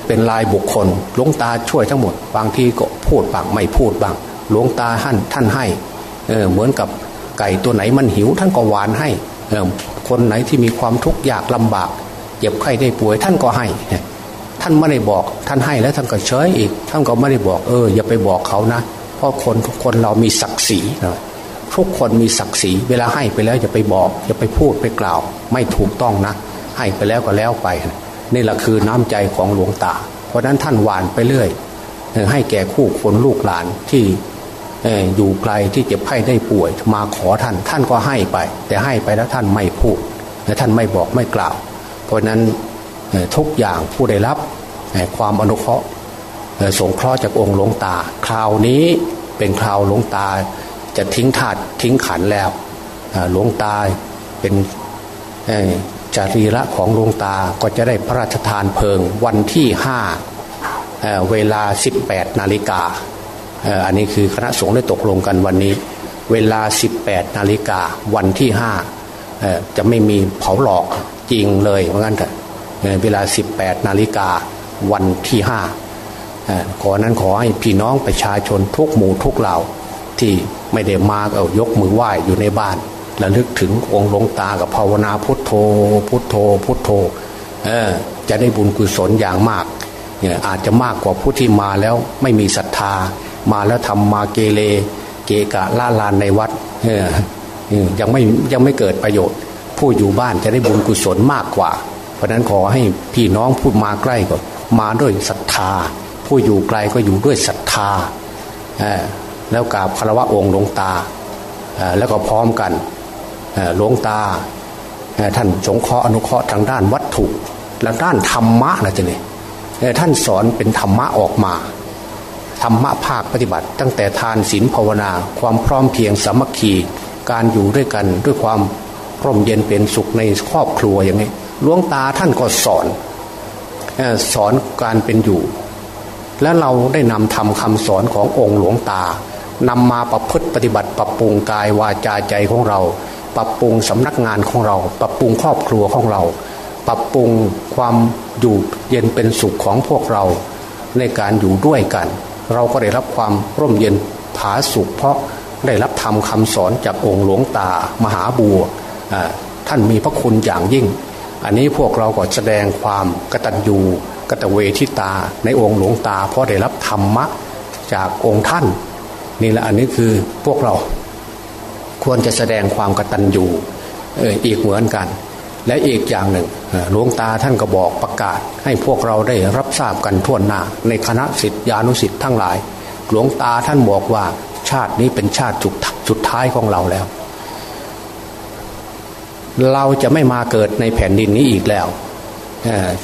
เป็นลายบุคคลหลวงตาช่วยทั้งหมด บางทีก็พูดบางไม่พูดบางหลวงตาท่านท่านให้เเหมือนกับ ไก่ตัวไหนมันหิวท่านก็หวานให้คนไหนที่มีความทุกข์ยากลำบากเจ็บไข้ได้ป่วยท่านก็ให้ ท่านไม่ได้บอกท่านให้แล้วท่านก็เฉยอีก ท่านก็ไม่ได้บอกเอออย่าไปบอกเขานะ เพราะคนทุกคนเรามีศักดิ์ศรีนะทุกคนมีศักดิ์ศรีเวลาให้ไปแล้วอย่าไปบอกอย่าไปพูดไปกล่าว ไม่ถูกต้องนะ ให้ไปแล้วก็แล้วไปนี่แหละคือน้ำใจของหลวงตา เพราะนั้นท่านหวานไปเรื่อยให้แก่คู่คนลูกหลานที่ อยู่ไกลที่เจ็บไข้ได้ป่วย มาขอท่านท่านก็ให้ไป แต่ให้ไปแล้วท่านไม่พูดและท่านไม่บอกไม่กล่าว เพราะนั้นทุกอย่างผู้ได้รับความอนุเคราะห์สงเคราะห์จากองค์หลวงตา คราวนี้เป็นคราวหลวงตาจะทิ้งถาดทิ้งขันแล้วหลวงตาเป็นจารีระของหลวงตาก็จะได้พระราชทานเพลิงวันที่ห้าเวลา 18 นาฬิกา อันนี้คือคณะสงฆ์ได้ตกลงกันวันนี้ เวลา 18 นาฬิกาวันที่ห้าจะไม่มีเผาหลอกจริงเลยเหมือนกันเถอะเวลา 18 นาฬิกาวันที่ห้าขอนั้นขอให้พี่น้องประชาชนทุกหมู่ทุกเหล่าที่ไม่ได้มาเอายกมือไหว้อยู่ในบ้านระลึกถึงองค์หลวงตากับภาวนาพุทโธ พุทโธ พุทโธเออจะได้บุญกุศลอย่างมากเนี่ยอาจจะมากกว่าผู้ที่มาแล้วไม่มีศรัทธา มาแล้วทำมาเกเรเกกะล่าลานในวัดเออยังไม่ยังไม่เกิดประโยชน์ ผู้อยู่บ้านจะได้บุญกุศลมากกว่า เพราะนั้นขอให้พี่น้องพูดมาใกล้ก็มาด้วยศรัทธา ผู้อยู่ไกลก็อยู่ด้วยศรัทธาแล้วกราบคารวะองค์หลวงตาแล้วก็พร้อมกันหลวงตาท่านสงเคราะห์อนุเคราะห์ทางด้านวัตถุและด้านธรรมะนะจ๊ะเนี่ยท่านสอนเป็นธรรมะออกมา ธรรมะภาคปฏิบัติ ตั้งแต่ทานศีลภาวนา ความพร้อมเพียงสามัคคี การอยู่ด้วยกันด้วยความร่มเย็นเป็นสุขในครอบครัวอย่างนี้หลวงตาท่านก็สอนสอนการเป็นอยู่ และเราได้นำทำคำสอนขององค์หลวงตานำมาประพฤติปฏิบัติ ปรับปรุงกายวาจาใจของเรา ปรับปรุงสำนักงานของเรา ปรับปรุงครอบครัวของเรา ปรับปรุงความอยู่เย็นเป็นสุขของพวกเรา ในการอยู่ด้วยกัน เราก็ได้รับความร่มเย็นผาสุขเพราะได้รับธรรมคาสอนจากองค์หลวงตามหาบัวท่านมีพระคุณอย่างยิ่ง อันนี้พวกเราก็แสดงความกตัญญูกตเวทิตาในองค์หลวงตา เพราะได้รับธรรมะจากองค์ท่าน นี่แหละอันนี้คือพวกเราควรจะแสดงความกตัญญูอีกเหมือนกัน และอีกอย่างหนึ่งหลวงตาท่านก็บอกประกาศ ให้พวกเราได้รับทราบกันทั่วหน้า ในคณะสิทธิานุสิทธิ์ทั้งหลาย หลวงตาท่านบอกว่า ชาตินี้เป็นชาติจุดสุดท้ายของเราแล้ว เราจะไม่มาเกิดในแผ่นดินนี้อีกแล้ว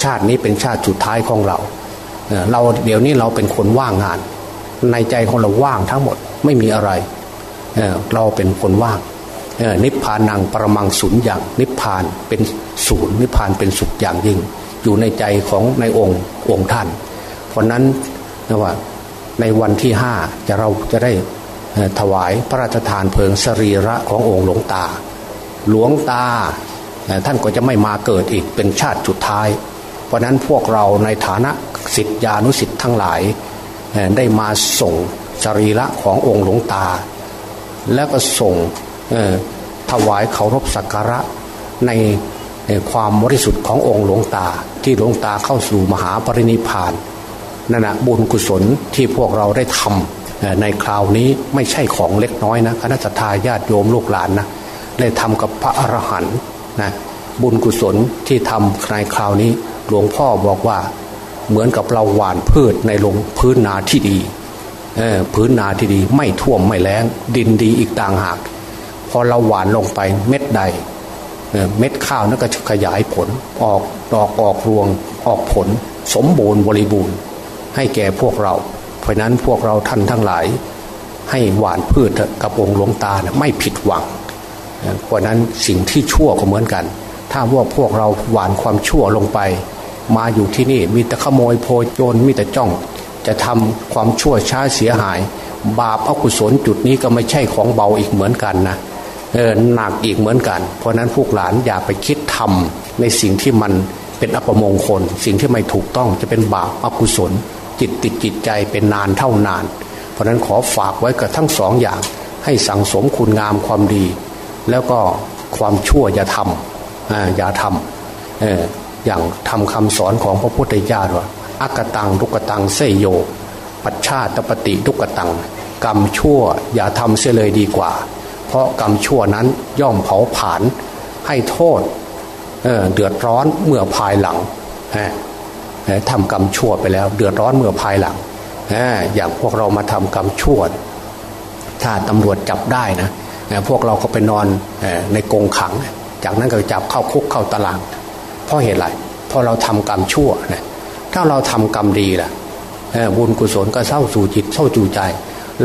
ชาตินี้เป็นชาติสุดท้ายของเรา เราเดี๋ยวนี้เราเป็นคนว่างงาน ในใจของเราว่างทั้งหมดไม่มีอะไร เราเป็นคนว่าง นิพพานังประมังศูนย์อย่าง นิพพานเป็นศูนย์นิพพานเป็นสุขอย่างยิ่ง อยู่ในใจของในองค์องค์ท่าน เพราะนั้นนะว่าในวันที่ห้าจะเราจะได้ถวายพระราชทานเพลิงสรีระขององค์หลวงตา หลวงตาท่านก็จะไม่มาเกิดอีกเป็นชาติสุดท้าย เพราะนั้นพวกเราในฐานะสิทธิานุสิทธิ์ทั้งหลายได้มาส่งสรีระขององค์หลวงตา แล้วก็ส่ง ถวายเคารพสักการะในความบริสุทธิ์ขององค์หลวงตาที่หลวงตาเข้าสู่มหาปรินิพานนั่นนะบุญกุศลที่พวกเราได้ทำในคราวนี้ไม่ใช่ของเล็กน้อยนะคณะทาญาติโยมลูกหลานนะได้ทำกับพระอรหันต์นะบุญกุศลที่ทำในคราวนี้หลวงพ่อบอกว่าเหมือนกับเราหว่านพืชในลงพื้นนาที่ดีพื้นนาที่ดีไม่ท่วมไม่แล้งดินดีอีกต่างหาก พอเราหวานลงไปเม็ดใดเม็ดข้าวนั่นก็จะขยายผลออกดอกออกรวงออกผล สมบูรณ์บริบูรณ์ ให้แก่พวกเรา เพราะนั้นพวกเราท่านทั้งหลาย ให้หวานพืชกับองค์หลวงตาไม่ผิดหวังเพราะนั้นสิ่งที่ชั่วก็เหมือนกัน ถ้าว่าพวกเราหวานความชั่วลงไป มาอยู่ที่นี่มีแต่ขโมยโพยโจรมีแต่จ้อง จะทำความชั่วช้าเสียหาย บาปอกุศลจุดนี้ก็ไม่ใช่ของเบาอีกเหมือนกันนะ เออหนักอีกเหมือนกัน เพราะนั้นพวกหลานอย่าไปคิดทำในสิ่งที่มันเป็นอัปมงคล สิ่งที่ไม่ถูกต้องจะเป็นบาปอกุศล จิตติดจิตใจเป็นนานเท่านาน เพราะนั้นขอฝากไว้กับทั้งสองอย่าง ให้สั่งสมคุณงามความดี แล้วก็ความชั่วอย่าทำอย่าทำอย่างทำคำสอนของพระพุทธเจ้าว่าอักตังทุกตังเสยโย ปัจชาตปฏิทุกตัง กรรมชั่วอย่าทำเสียเลยดีกว่า เพราะกรรมชั่วนั้นย่อมเผาผลาญให้โทษเเดือดร้อนเมื่อภายหลังทำกรรมชั่วไปแล้ว เดือดร้อนเมื่อภายหลังอย่างพวกเรามาทำกรรมชั่วถ้าตำรวจจับได้นะพวกเราก็ไปนอนในกรงขัง จากนั้นก็จับเข้าคุกเข้าตาราง เพราะเหตุไรเพราะเราทำกรรมชั่วนะถ้าเราทำกรรมดีล่ะบุญกุศลก็เศร้าสู่จิตเศร้าจูใจ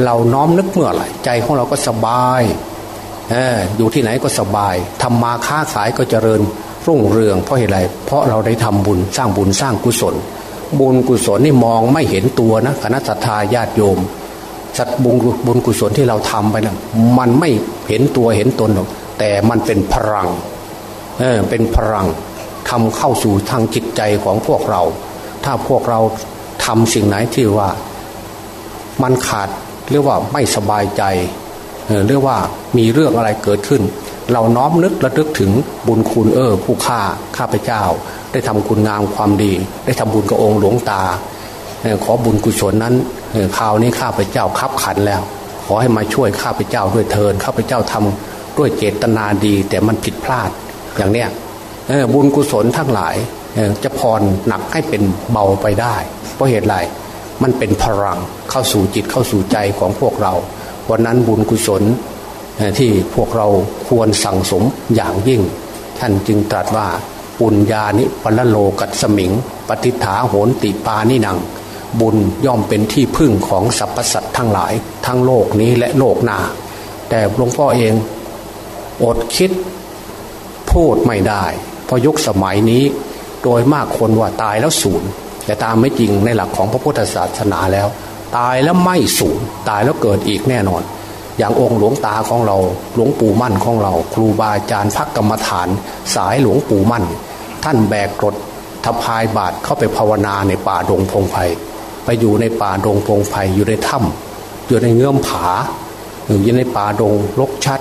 เราน้อมนึกเมื่อไหร่ใจของเราก็สบาย อยู่ที่ไหนก็สบายทำมาค้าขายก็เจริญรุ่งเรืองเพราะเหตุไร เพราะเราได้ทำบุญสร้างบุญสร้างกุศล บุญกุศลนี่มองไม่เห็นตัวนะคณะสัตยาญาติโยมสัตบุญบุญกุศลที่เราทำไปนะมันไม่เห็นตัวเห็นตนหรอกแต่มันเป็นพลังเออเป็นพลังทำเข้าสู่ทางจิตใจของพวกเรา ถ้าพวกเราทำสิ่งไหนที่ว่า มันขาดเรียกว่าไม่สบายใจ เรียกว่ามีเรื่องอะไรเกิดขึ้น เราน้อมนึกระลึกถึงบุญคุณเออผู้ฆ่าข้าพเจ้า ได้ทำคุณงามความดี ได้ทำบุญกับองค์หลวงตาขอบุญกุศลนั้นคราวนี้ข้าพเจ้าคับขันแล้ว ขอให้มาช่วยข้าพเจ้าด้วยเทินข้าพเจ้าทำด้วยเจตนาดี แต่มันผิดพลาดอย่างเนี้ยบุญกุศลทั้งหลายจะพรหนักให้เป็นเบาไปได้ เพราะเหตุไรมันเป็นพลังเข้าสู่จิตเข้าสู่ใจของพวกเรา วันนั้นบุญกุศลที่พวกเราควรสั่งสมอย่างยิ่ง ท่านจึงตรัสว่าปุญญานิปัลโลกัสมิง ปฏิฐาโหนติปานินัง บุญย่อมเป็นที่พึ่งของสรรพสัตว์ทั้งหลายทั้งโลกนี้และโลกหน้า แต่หลวงพ่อเองอดคิดพูดไม่ได้ เพราะยุคสมัยนี้โดยมากคนว่าตายแล้วสูญแต่ตามไม่จริงในหลักของพระพุทธศาสนาแล้ว ตายแล้วไม่สูญตายแล้วเกิดอีกแน่นอน อย่างองค์หลวงตาของเราหลวงปู่มั่นของเรา ครูบาอาจารย์พักกรรมฐาน สายหลวงปู่มั่น ท่านแบกกรดทพายบาทเข้าไปภาวนาในป่าดงพงไพไปอยู่ในป่าดงพงไพอยู่ในถ้ำอยู่ในเงื่อมผาอยู่ในป่าดงลกชัด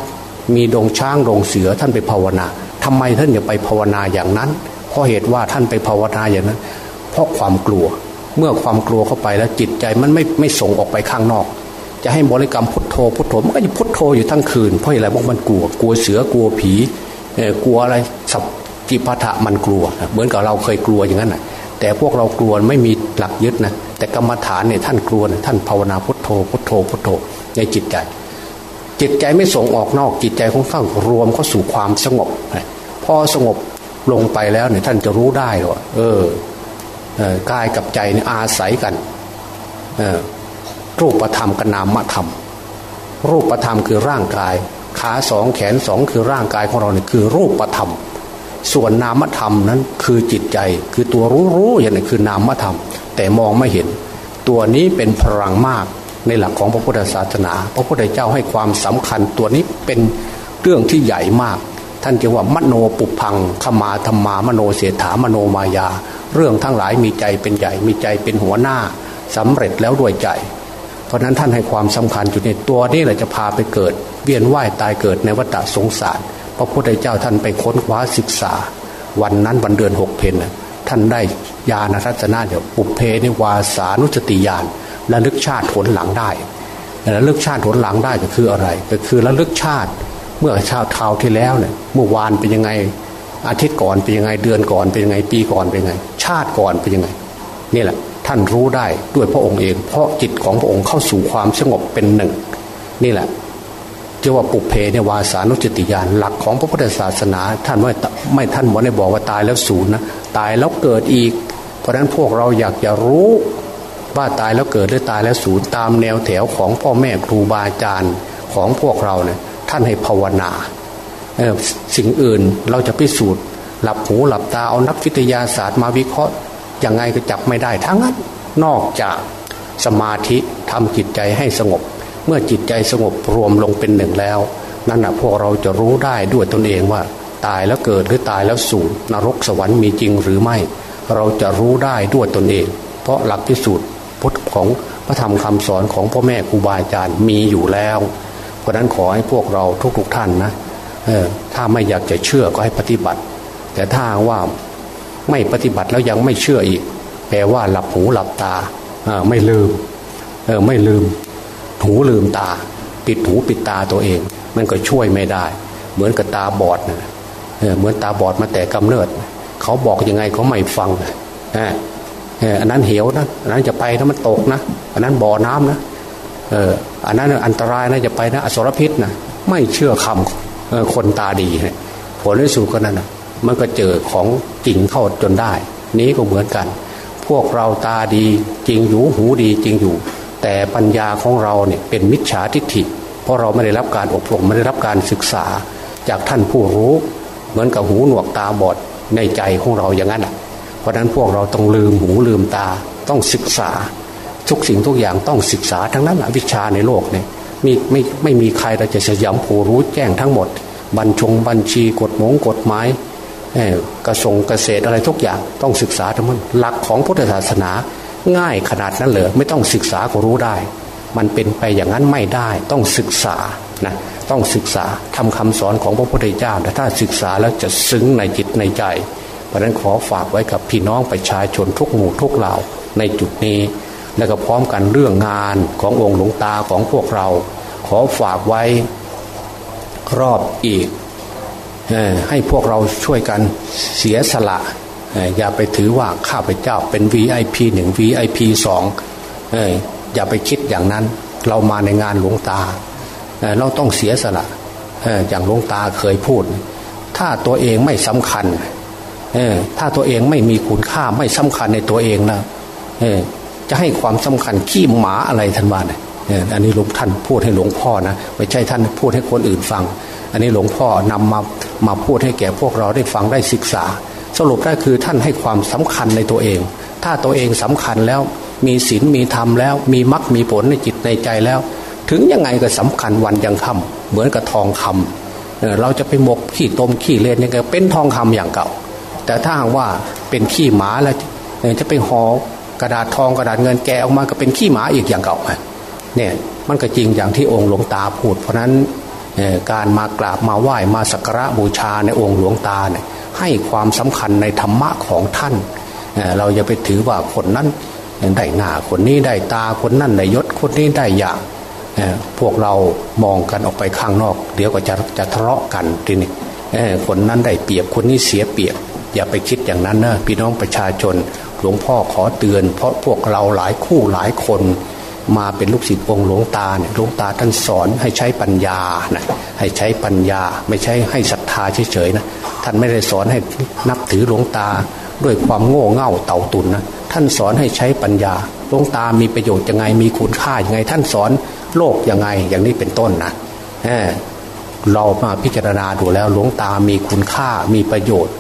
มีดงช้างดงเสือท่านไปภาวนาทำไมท่านอย่าไปภาวนาอย่างนั้น เพราะเหตุว่าท่านไปภาวนาอย่างนั้น เพราะความกลัว เมื่อความกลัวเข้าไปแล้วจิตใจมันไม่ไม่ส่งออกไปข้างนอก จะให้บริกรรมพุทโธพุทโธมันก็จะพุทโธอยู่ทั้งคืนเพราะอะไรเพราะมันกลัวกลัวเสือกลัวผีกลัวอะไรสับจิปาถะมันกลัว เหมือนกับเราเคยกลัวอย่างนั้นแหะแต่พวกเรากลัวไม่มีหลักยึดนะแต่กรรมฐานเนี่ยท่านกลัวนะท่านภาวนาพุทโธพุทโธพุทโธในจิตใจ จิตใจไม่ส่งออกนอกจิตใจของข้างรวมเข้าสู่ความสงบพอสงบลงไปแล้วเนี่ยท่านจะรู้ได้ว่าเออ กายกับใจนี่อาศัยกันรูปธรรมกับนามธรรม รูปธรรมคือร่างกาย ขาสองแขนสองคือร่างกายของเราเนี่ยคือรูปธรรม ส่วนนามธรรมนั้นคือจิตใจ คือตัวรู้รู้อย่างนี้คือนามธรรม แต่มองไม่เห็น ตัวนี้เป็นพลังมากในหลักของพระพุทธศาสนา พระพุทธเจ้าให้ความสำคัญตัวนี้เป็นเรื่องที่ใหญ่มาก ท่านจึงว่ามโนปุพังขมาธรรมามโนเสถามโนมายา เรื่องทั้งหลายมีใจเป็นใหญ่มีใจเป็นหัวหน้าสำเร็จแล้วด้วยใจ เพราะนั้นท่านให้ความสำคัญอยู่ในตัวนี้แหละจะพาไปเกิด เวียนว่ายตายเกิดในวัฏสงสารพระพุทธเจ้าท่านไปค้นคว้าศึกษา วันนั้นวันเดือนหกเพนท่านได้ญาณทัศนะเดี๋ยวปุเพนิวาสานุสติญาณและลึกชาติผลหลังได้และลึกชาติผลหลังได้ก็คืออะไร ก็คือระลึกชาติ เมื่อชาติเทาที่แล้วเนี่ยเมื่อวานเป็นยังไง อาทิตย์ก่อนเป็นยังไงเดือนก่อนเป็นยังไง ปีก่อนเป็นยังไง ชาติก่อนเป็นยังไงนี่แหละท่านรู้ได้ด้วยพระองค์เอง เพราะจิตของพระองค์เข้าสู่ความสงบเป็นหนึ่ง นี่แหละเรียกว่าปุเพเนวาสานุจติยานหลักของพระพุทธศาสนา ท่านไม่ไม่ท่านบอกได้บอกว่าตายแล้วศูนย์นะตายแล้วเกิดอีก เพราะฉะนั้นพวกเราอยากจะรู้ว่าตายแล้วเกิดหรือตายแล้วศูนย์ตามแนวแถวของพ่อแม่ครูบาอาจารย์ของพวกเราเนี่ย ท่านให้ภาวนาสิ่งอื่นเราจะพิสูจน์ หลับหูหลับตาเอานักวิทยาศาสตร์มาวิเคราะห์ยังไงก็จับไม่ได้ทั้งนั้นนอกจากสมาธิทำจิตใจให้สงบ เมื่อจิตใจสงบรวมลงเป็นหนึ่งแล้ว นั่นแหะพวกเราจะรู้ได้ด้วยตนเองว่า ตายแล้วเกิดหรือตายแล้วสูญนรกสวรรค์มีจริงหรือไม่ เราจะรู้ได้ด้วยตนเอง เพราะหลักพิสูจน์พุทธของพระธรรมคำสอนของพ่อแม่ครูบาอาจารย์มีอยู่แล้ว ราะนั้นขอให้พวกเราทุกๆทท่านนะถ้าไม่อยากจะเชื่อก็ให้ปฏิบัติ แต่ถ้าว่าไม่ปฏิบัติแล้วยังไม่เชื่ออีก แปลว่าหลับหูหลับตาไม่ลืมไม่ลืม หูลืมตา ปิดหูปิดตาตัวเอง มันก็ช่วยไม่ได้ เหมือนกับตาบอดนะเหมือนตาบอดมาแต่กำเนิด เขาบอกยังไงเขาไม่ฟังอันนั้นเหวนะอันนั้นจะไปนะมันตกนะ อันนั้นบ่อน้ำนะ เอออันนั้นอันตรายนะจะไปนะอสรพิษนะไม่เชื่อคำคนตาดีผลที่สุดก็นั่นนะมันก็เจอของจริงเข้าจนได้ นี้ก็เหมือนกัน พวกเราตาดีจริงอยู่หูดีจริงอยู่ แต่ปัญญาของเราเนี่ยเป็นมิจฉาทิฏฐิ เพราะเราไม่ได้รับการอบรมไม่ได้รับการศึกษา จากท่านผู้รู้ เหมือนกับหูหนวกตาบอดในใจของเราอย่างนั้นอะเพราะนั้นพวกเราต้องลืมหูลืมตาต้องศึกษา ทุกสิ่งทุกอย่างต้องศึกษาทั้งนั้นวิชาในโลกเนี่ยมีไม่ไม่มีใครเราจะสยามผู้รู้แจ้งทั้งหมด บัญชงบัญชีกฎหมงกฎหมายกระทรงเกษตรอะไรทุกอย่างต้องศึกษาทั้งหมดหลักของพุทธศาสนา ง่ายขนาดนั้นเลยไม่ต้องศึกษาก็รู้ได้ มันเป็นไปอย่างนั้นไม่ได้ต้องศึกษานะต้องศึกษาทำคำสอนของพระพุทธเจ้าแต่ถ้าศึกษาแล้วจะซึ้งในจิตในใจ เพราะนั้นขอฝากไว้กับพี่น้องประชาชนทุกหมู่ทุกเหล่าในจุดนี้ แล้วก็พร้อมกันเรื่องงานขององค์หลวงตาของพวกเรา ขอฝากไว้รอบอีกให้พวกเราช่วยกันเสียสละ อย่าไปถือว่าข้าพเจ้าเป็น VIP หนึ่ง VIP สองอย่าไปคิดอย่างนั้น เรามาในงานหลวงตาเราต้องเสียสละอย่างหลวงตาเคยพูด ถ้าตัวเองไม่สำคัญถ้าตัวเองไม่มีคุณค่าไม่สำคัญในตัวเองนะ จะให้ความสำคัญขี้หมาอะไรท่านว่าเนี่ยอันนี้หลวงท่านพูดให้หลวงพ่อนะไม่ใช่ท่านพูดให้คนอื่นฟัง อันนี้หลวงพ่อนำมามาพูดให้แก่พวกเราได้ฟังได้ศึกษา สรุปได้คือท่านให้ความสำคัญในตัวเอง ถ้าตัวเองสำคัญแล้วมีศีลมีธรรมแล้ว มีมรรคมีผลในจิตในใจแล้ว ถึงยังไงก็สำคัญวันยังค่าเหมือนกับทองคำเราจะไปหมกขี้ต้มขี้เลนยังไงเป็นทองคำอย่างเก่า แต่ถ้าหากว่าเป็นขี้หมาแล้วจะไปหอ กระดาษทองกระดาษเงินแกออกมาก็เป็นขี้หมาอีกอย่างเก่าเนี่ยมันก็จริงอย่างที่องค์หลวงตาพูด เพราะนั้นการมากราบมาไหว้มาสักการะบูชาในองค์หลวงตาเนี่ยให้ความสำคัญในธรรมะของท่านเราอย่าไปถือว่าคนนั้นได้หน้าคนนี้ได้ตาคนนั้นได้ยศคนนี้ได้อย่างพวกเรามองกันออกไปข้างนอก เดี๋ยวก็จะจะทะเลาะกันทีนี้คนนั้นได้เปรียบคนนี้เสียเปรียบ อย่าไปคิดอย่างนั้นนะพี่น้องประชาชน หลวงพ่อขอเตือน เพราะพวกเราหลายคู่หลายคน มาเป็นลูกศิษย์องค์หลวงตาเนี่ยหลวงตาท่านสอนให้ใช้ปัญญานะให้ใช้ปัญญาไม่ใช่ให้ศรัทธาเฉยๆนะท่านไม่ได้สอนให้นับถือหลวงตาด้วยความโง่เง่าเต่าตุนนะท่านสอนให้ใช้ปัญญาหลวงตามีประโยชน์ยังไงมีคุณค่ายังไง ท่านสอนโลกยังไงอย่างนี้เป็นต้นนะเรามาพิจารณาดูแล้วหลวงตามีคุณค่ามีประโยชน์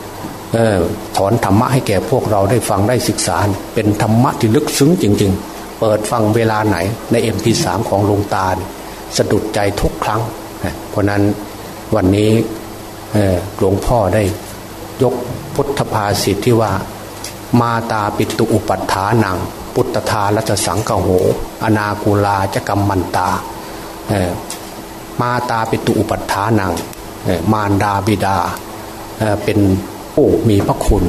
สอนธรรมะให้แก่พวกเราได้ฟังได้ศึกษา เป็นธรรมะที่ลึกซึ้งจริง ๆ เปิดฟังเวลาไหนในเอ็มพีสามของลงตาสะดุดใจทุกครั้ง เพราะนั้นวันนี้หลวงพ่อได้ยกพุทธภาษิตที่ว่า มาตาปิตุอุปัฏฐานัง ปุตตาลัจสังกโห อนาคูลาจะกรรมมันตา มาตาปิตุอุปัฏฐานัง มารดาบิดาเป็น ผู้มีพระคุณ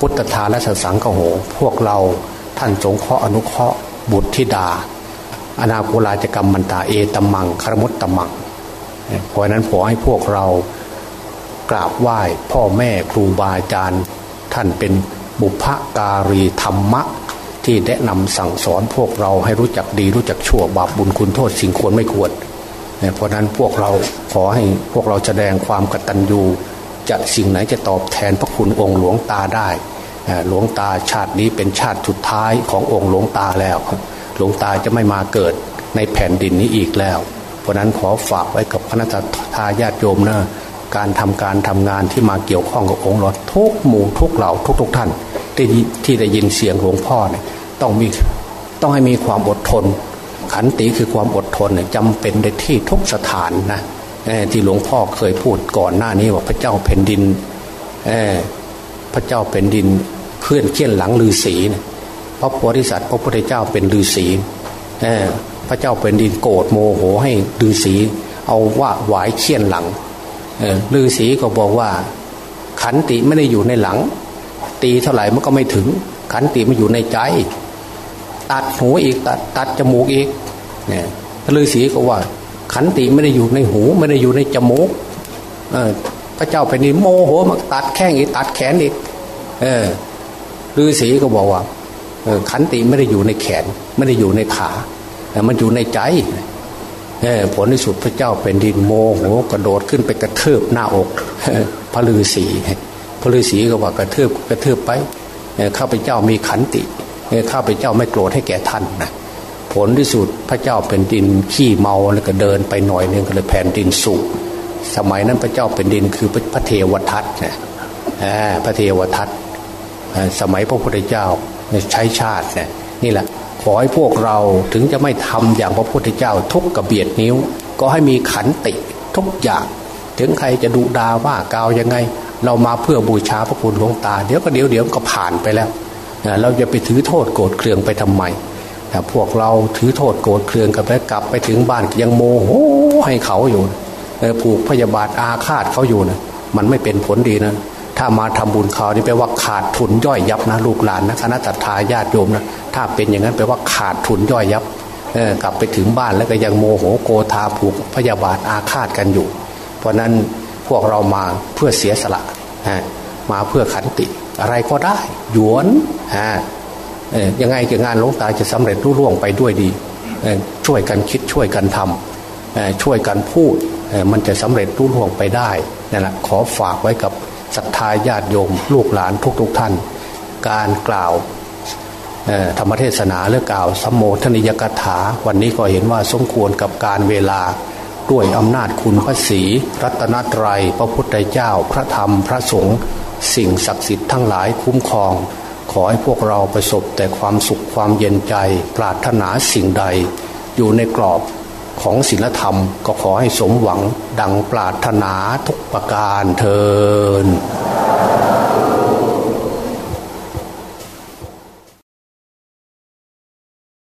พุทธทาและสังกโห พวกเราท่านสงเคราะห์อนุเคราะห์บุตรธิดา อนาคูลาจกรรมมันตาเอตมังคารมุตตมังเพราะนั้นขอให้พวกเรากราบไหว้พ่อแม่ครูบาอาจารย์ ท่านเป็นบุพการีธรรมะ ที่แนะนำสั่งสอนพวกเราให้รู้จักดีรู้จักชั่วบาปบุญคุณโทษสิ่งควรไม่ควรเพราะนั้นพวกเราขอให้พวกเราแสดงความกตัญญู จะสิ่งไหนจะตอบแทนพระคุณองค์หลวงตาได้หลวงตาชาตินี้เป็นชาติสุดท้ายขององค์หลวงตาแล้ว หลวงตาจะไม่มาเกิดในแผ่นดินนี้อีกแล้ว เพราะนั้นขอฝากไว้กับคณะทาญาติโยมนะการทำการทำงานที่มาเกี่ยวข้องกับองค์หลวงทุกหมู่ทุกเหล่าทุกทุกท่านที่ที่ได้ยินเสียงหลวงพ่อเนี่ยต้องมีต้องให้มีความอดทน ขันติคือความอดทนเนี่ยจำเป็นในที่ทุกสถานนะ ที่หลวงพ่อเคยพูดก่อนหน้านี้ว่าพระเจ้าแผ่นดินพระเจ้าแผ่นดินเคลื่อนเขี้ยนหลังลือศีนะพระโพธิสัตว์พระพุทธเจ้าเป็นลือศีพระเจ้าเป็นดินโกรธโมโหให้ลือศีเอาว่าหวายเขี้ยนหลังลือศีก็บอกว่า ขันติไม่ได้อยู่ในหลัง ตีเท่าไหร่มันก็ไม่ถึง ขันติมันอยู่ในใจ ตัดหูอีกตัดตัดจมูกอีกเนี่ยลือศีก็ว่า ขันติไม่ได้อยู่ในหูไม่ได้อยู่ในจมูกพระเจ้าแผ่นดินโมโหมาตัดแข้งอีกตัดแขนอีกเออฤาษีก็บอกว่าขันติไม่ได้อยู่ในแขน ไม่ได้อยู่ในขาแต่มันอยู่ในใจผลที่สุดพระเจ้าเป็นดินโมโหกระโดดขึ้นไปกระเทืบหน้าอกพระฤาษีพระฤาษีก็ว่ากระเทืบกระเทืบไปข้าพเจ้ามีขันติข้าพเจ้าไม่โกรธให้แก่ท่านนะ ผลที่สุดพระเจ้าเป็นดินขี้เมาแล้วก็เดินไปหน่อยนึงก็เลยแผ่นดินสูบสมัยนั้นพระเจ้าเป็นดินคือพระเทวทัตนะพระเทวทัตสมัยพระพุทธเจ้าใช้ชาติเนี่ยนี่แหละขอให้พวกเราถึงจะไม่ทำอย่างพระพุทธเจ้าทุกกระเบียดนิ้ว ก็ให้มีขันติทุกอย่างถึงใครจะดุดาว่ากาวยังไง เรามาเพื่อบูชาพระคุณหลวงตา เดี๋ยวก็เดี๋ยวเดี๋ยวก็ผ่านไปแล้ว เราจะไปถือโทษโกรธเคืองไปทำไม แต่พวกเราถือโทษโกรธเคืองกับแล้วกลับไปถึงบ้านยังโมโหให้เขาอยู่ผูกพยาบาทอาฆาตเขาอยู่นะมันไม่เป็นผลดีนะ ถ้ามาทำบุญเขานี่แปลว่าขาดทุนย่อยยับนะลูกหลานนะคณะตัทาญาติโยมนะถ้าเป็นอย่างนั้นแปลว่าขาดทุนย่อยยับกลับไปถึงบ้านแล้วก็ยังโมโหโกธาผูกพยาบาทอาฆาตกันอยู่ เพราะนั้นพวกเรามาเพื่อเสียสละมาเพื่อขันติ อะไรก็ได้หยวน ยังไงจะงานลงตาจะสำเร็จรุ่ร่วงไปด้วยดี ช่วยกันคิดช่วยกันทำช่วยกันพูดมันจะสำเร็จรุ่ร่วงไปได้นั่นแหละขอฝากไว้กับศรัทธาญาติโยม ลูกหลานทุกๆทท่าน การกล่าวธรรมเทศนาหรือกล่าวสมโมทนิยกถา วันนี้ก็เห็นว่าสมควรกับการเวลาด้วยอำนาจคุณพระศีรัตนตรัย พระพุทธเจ้าพระธรรมพระสงฆ์สิ่งศักดิ์สิทธิ์ทั้งหลายคุ้มครอง ขอให้พวกเราประสบแต่ความสุขความเย็นใจ ปรารถนาสิ่งใด อยู่ในกรอบของศีลธรรม ก็ขอให้สมหวังดังปรารถนาทุกประการเทิน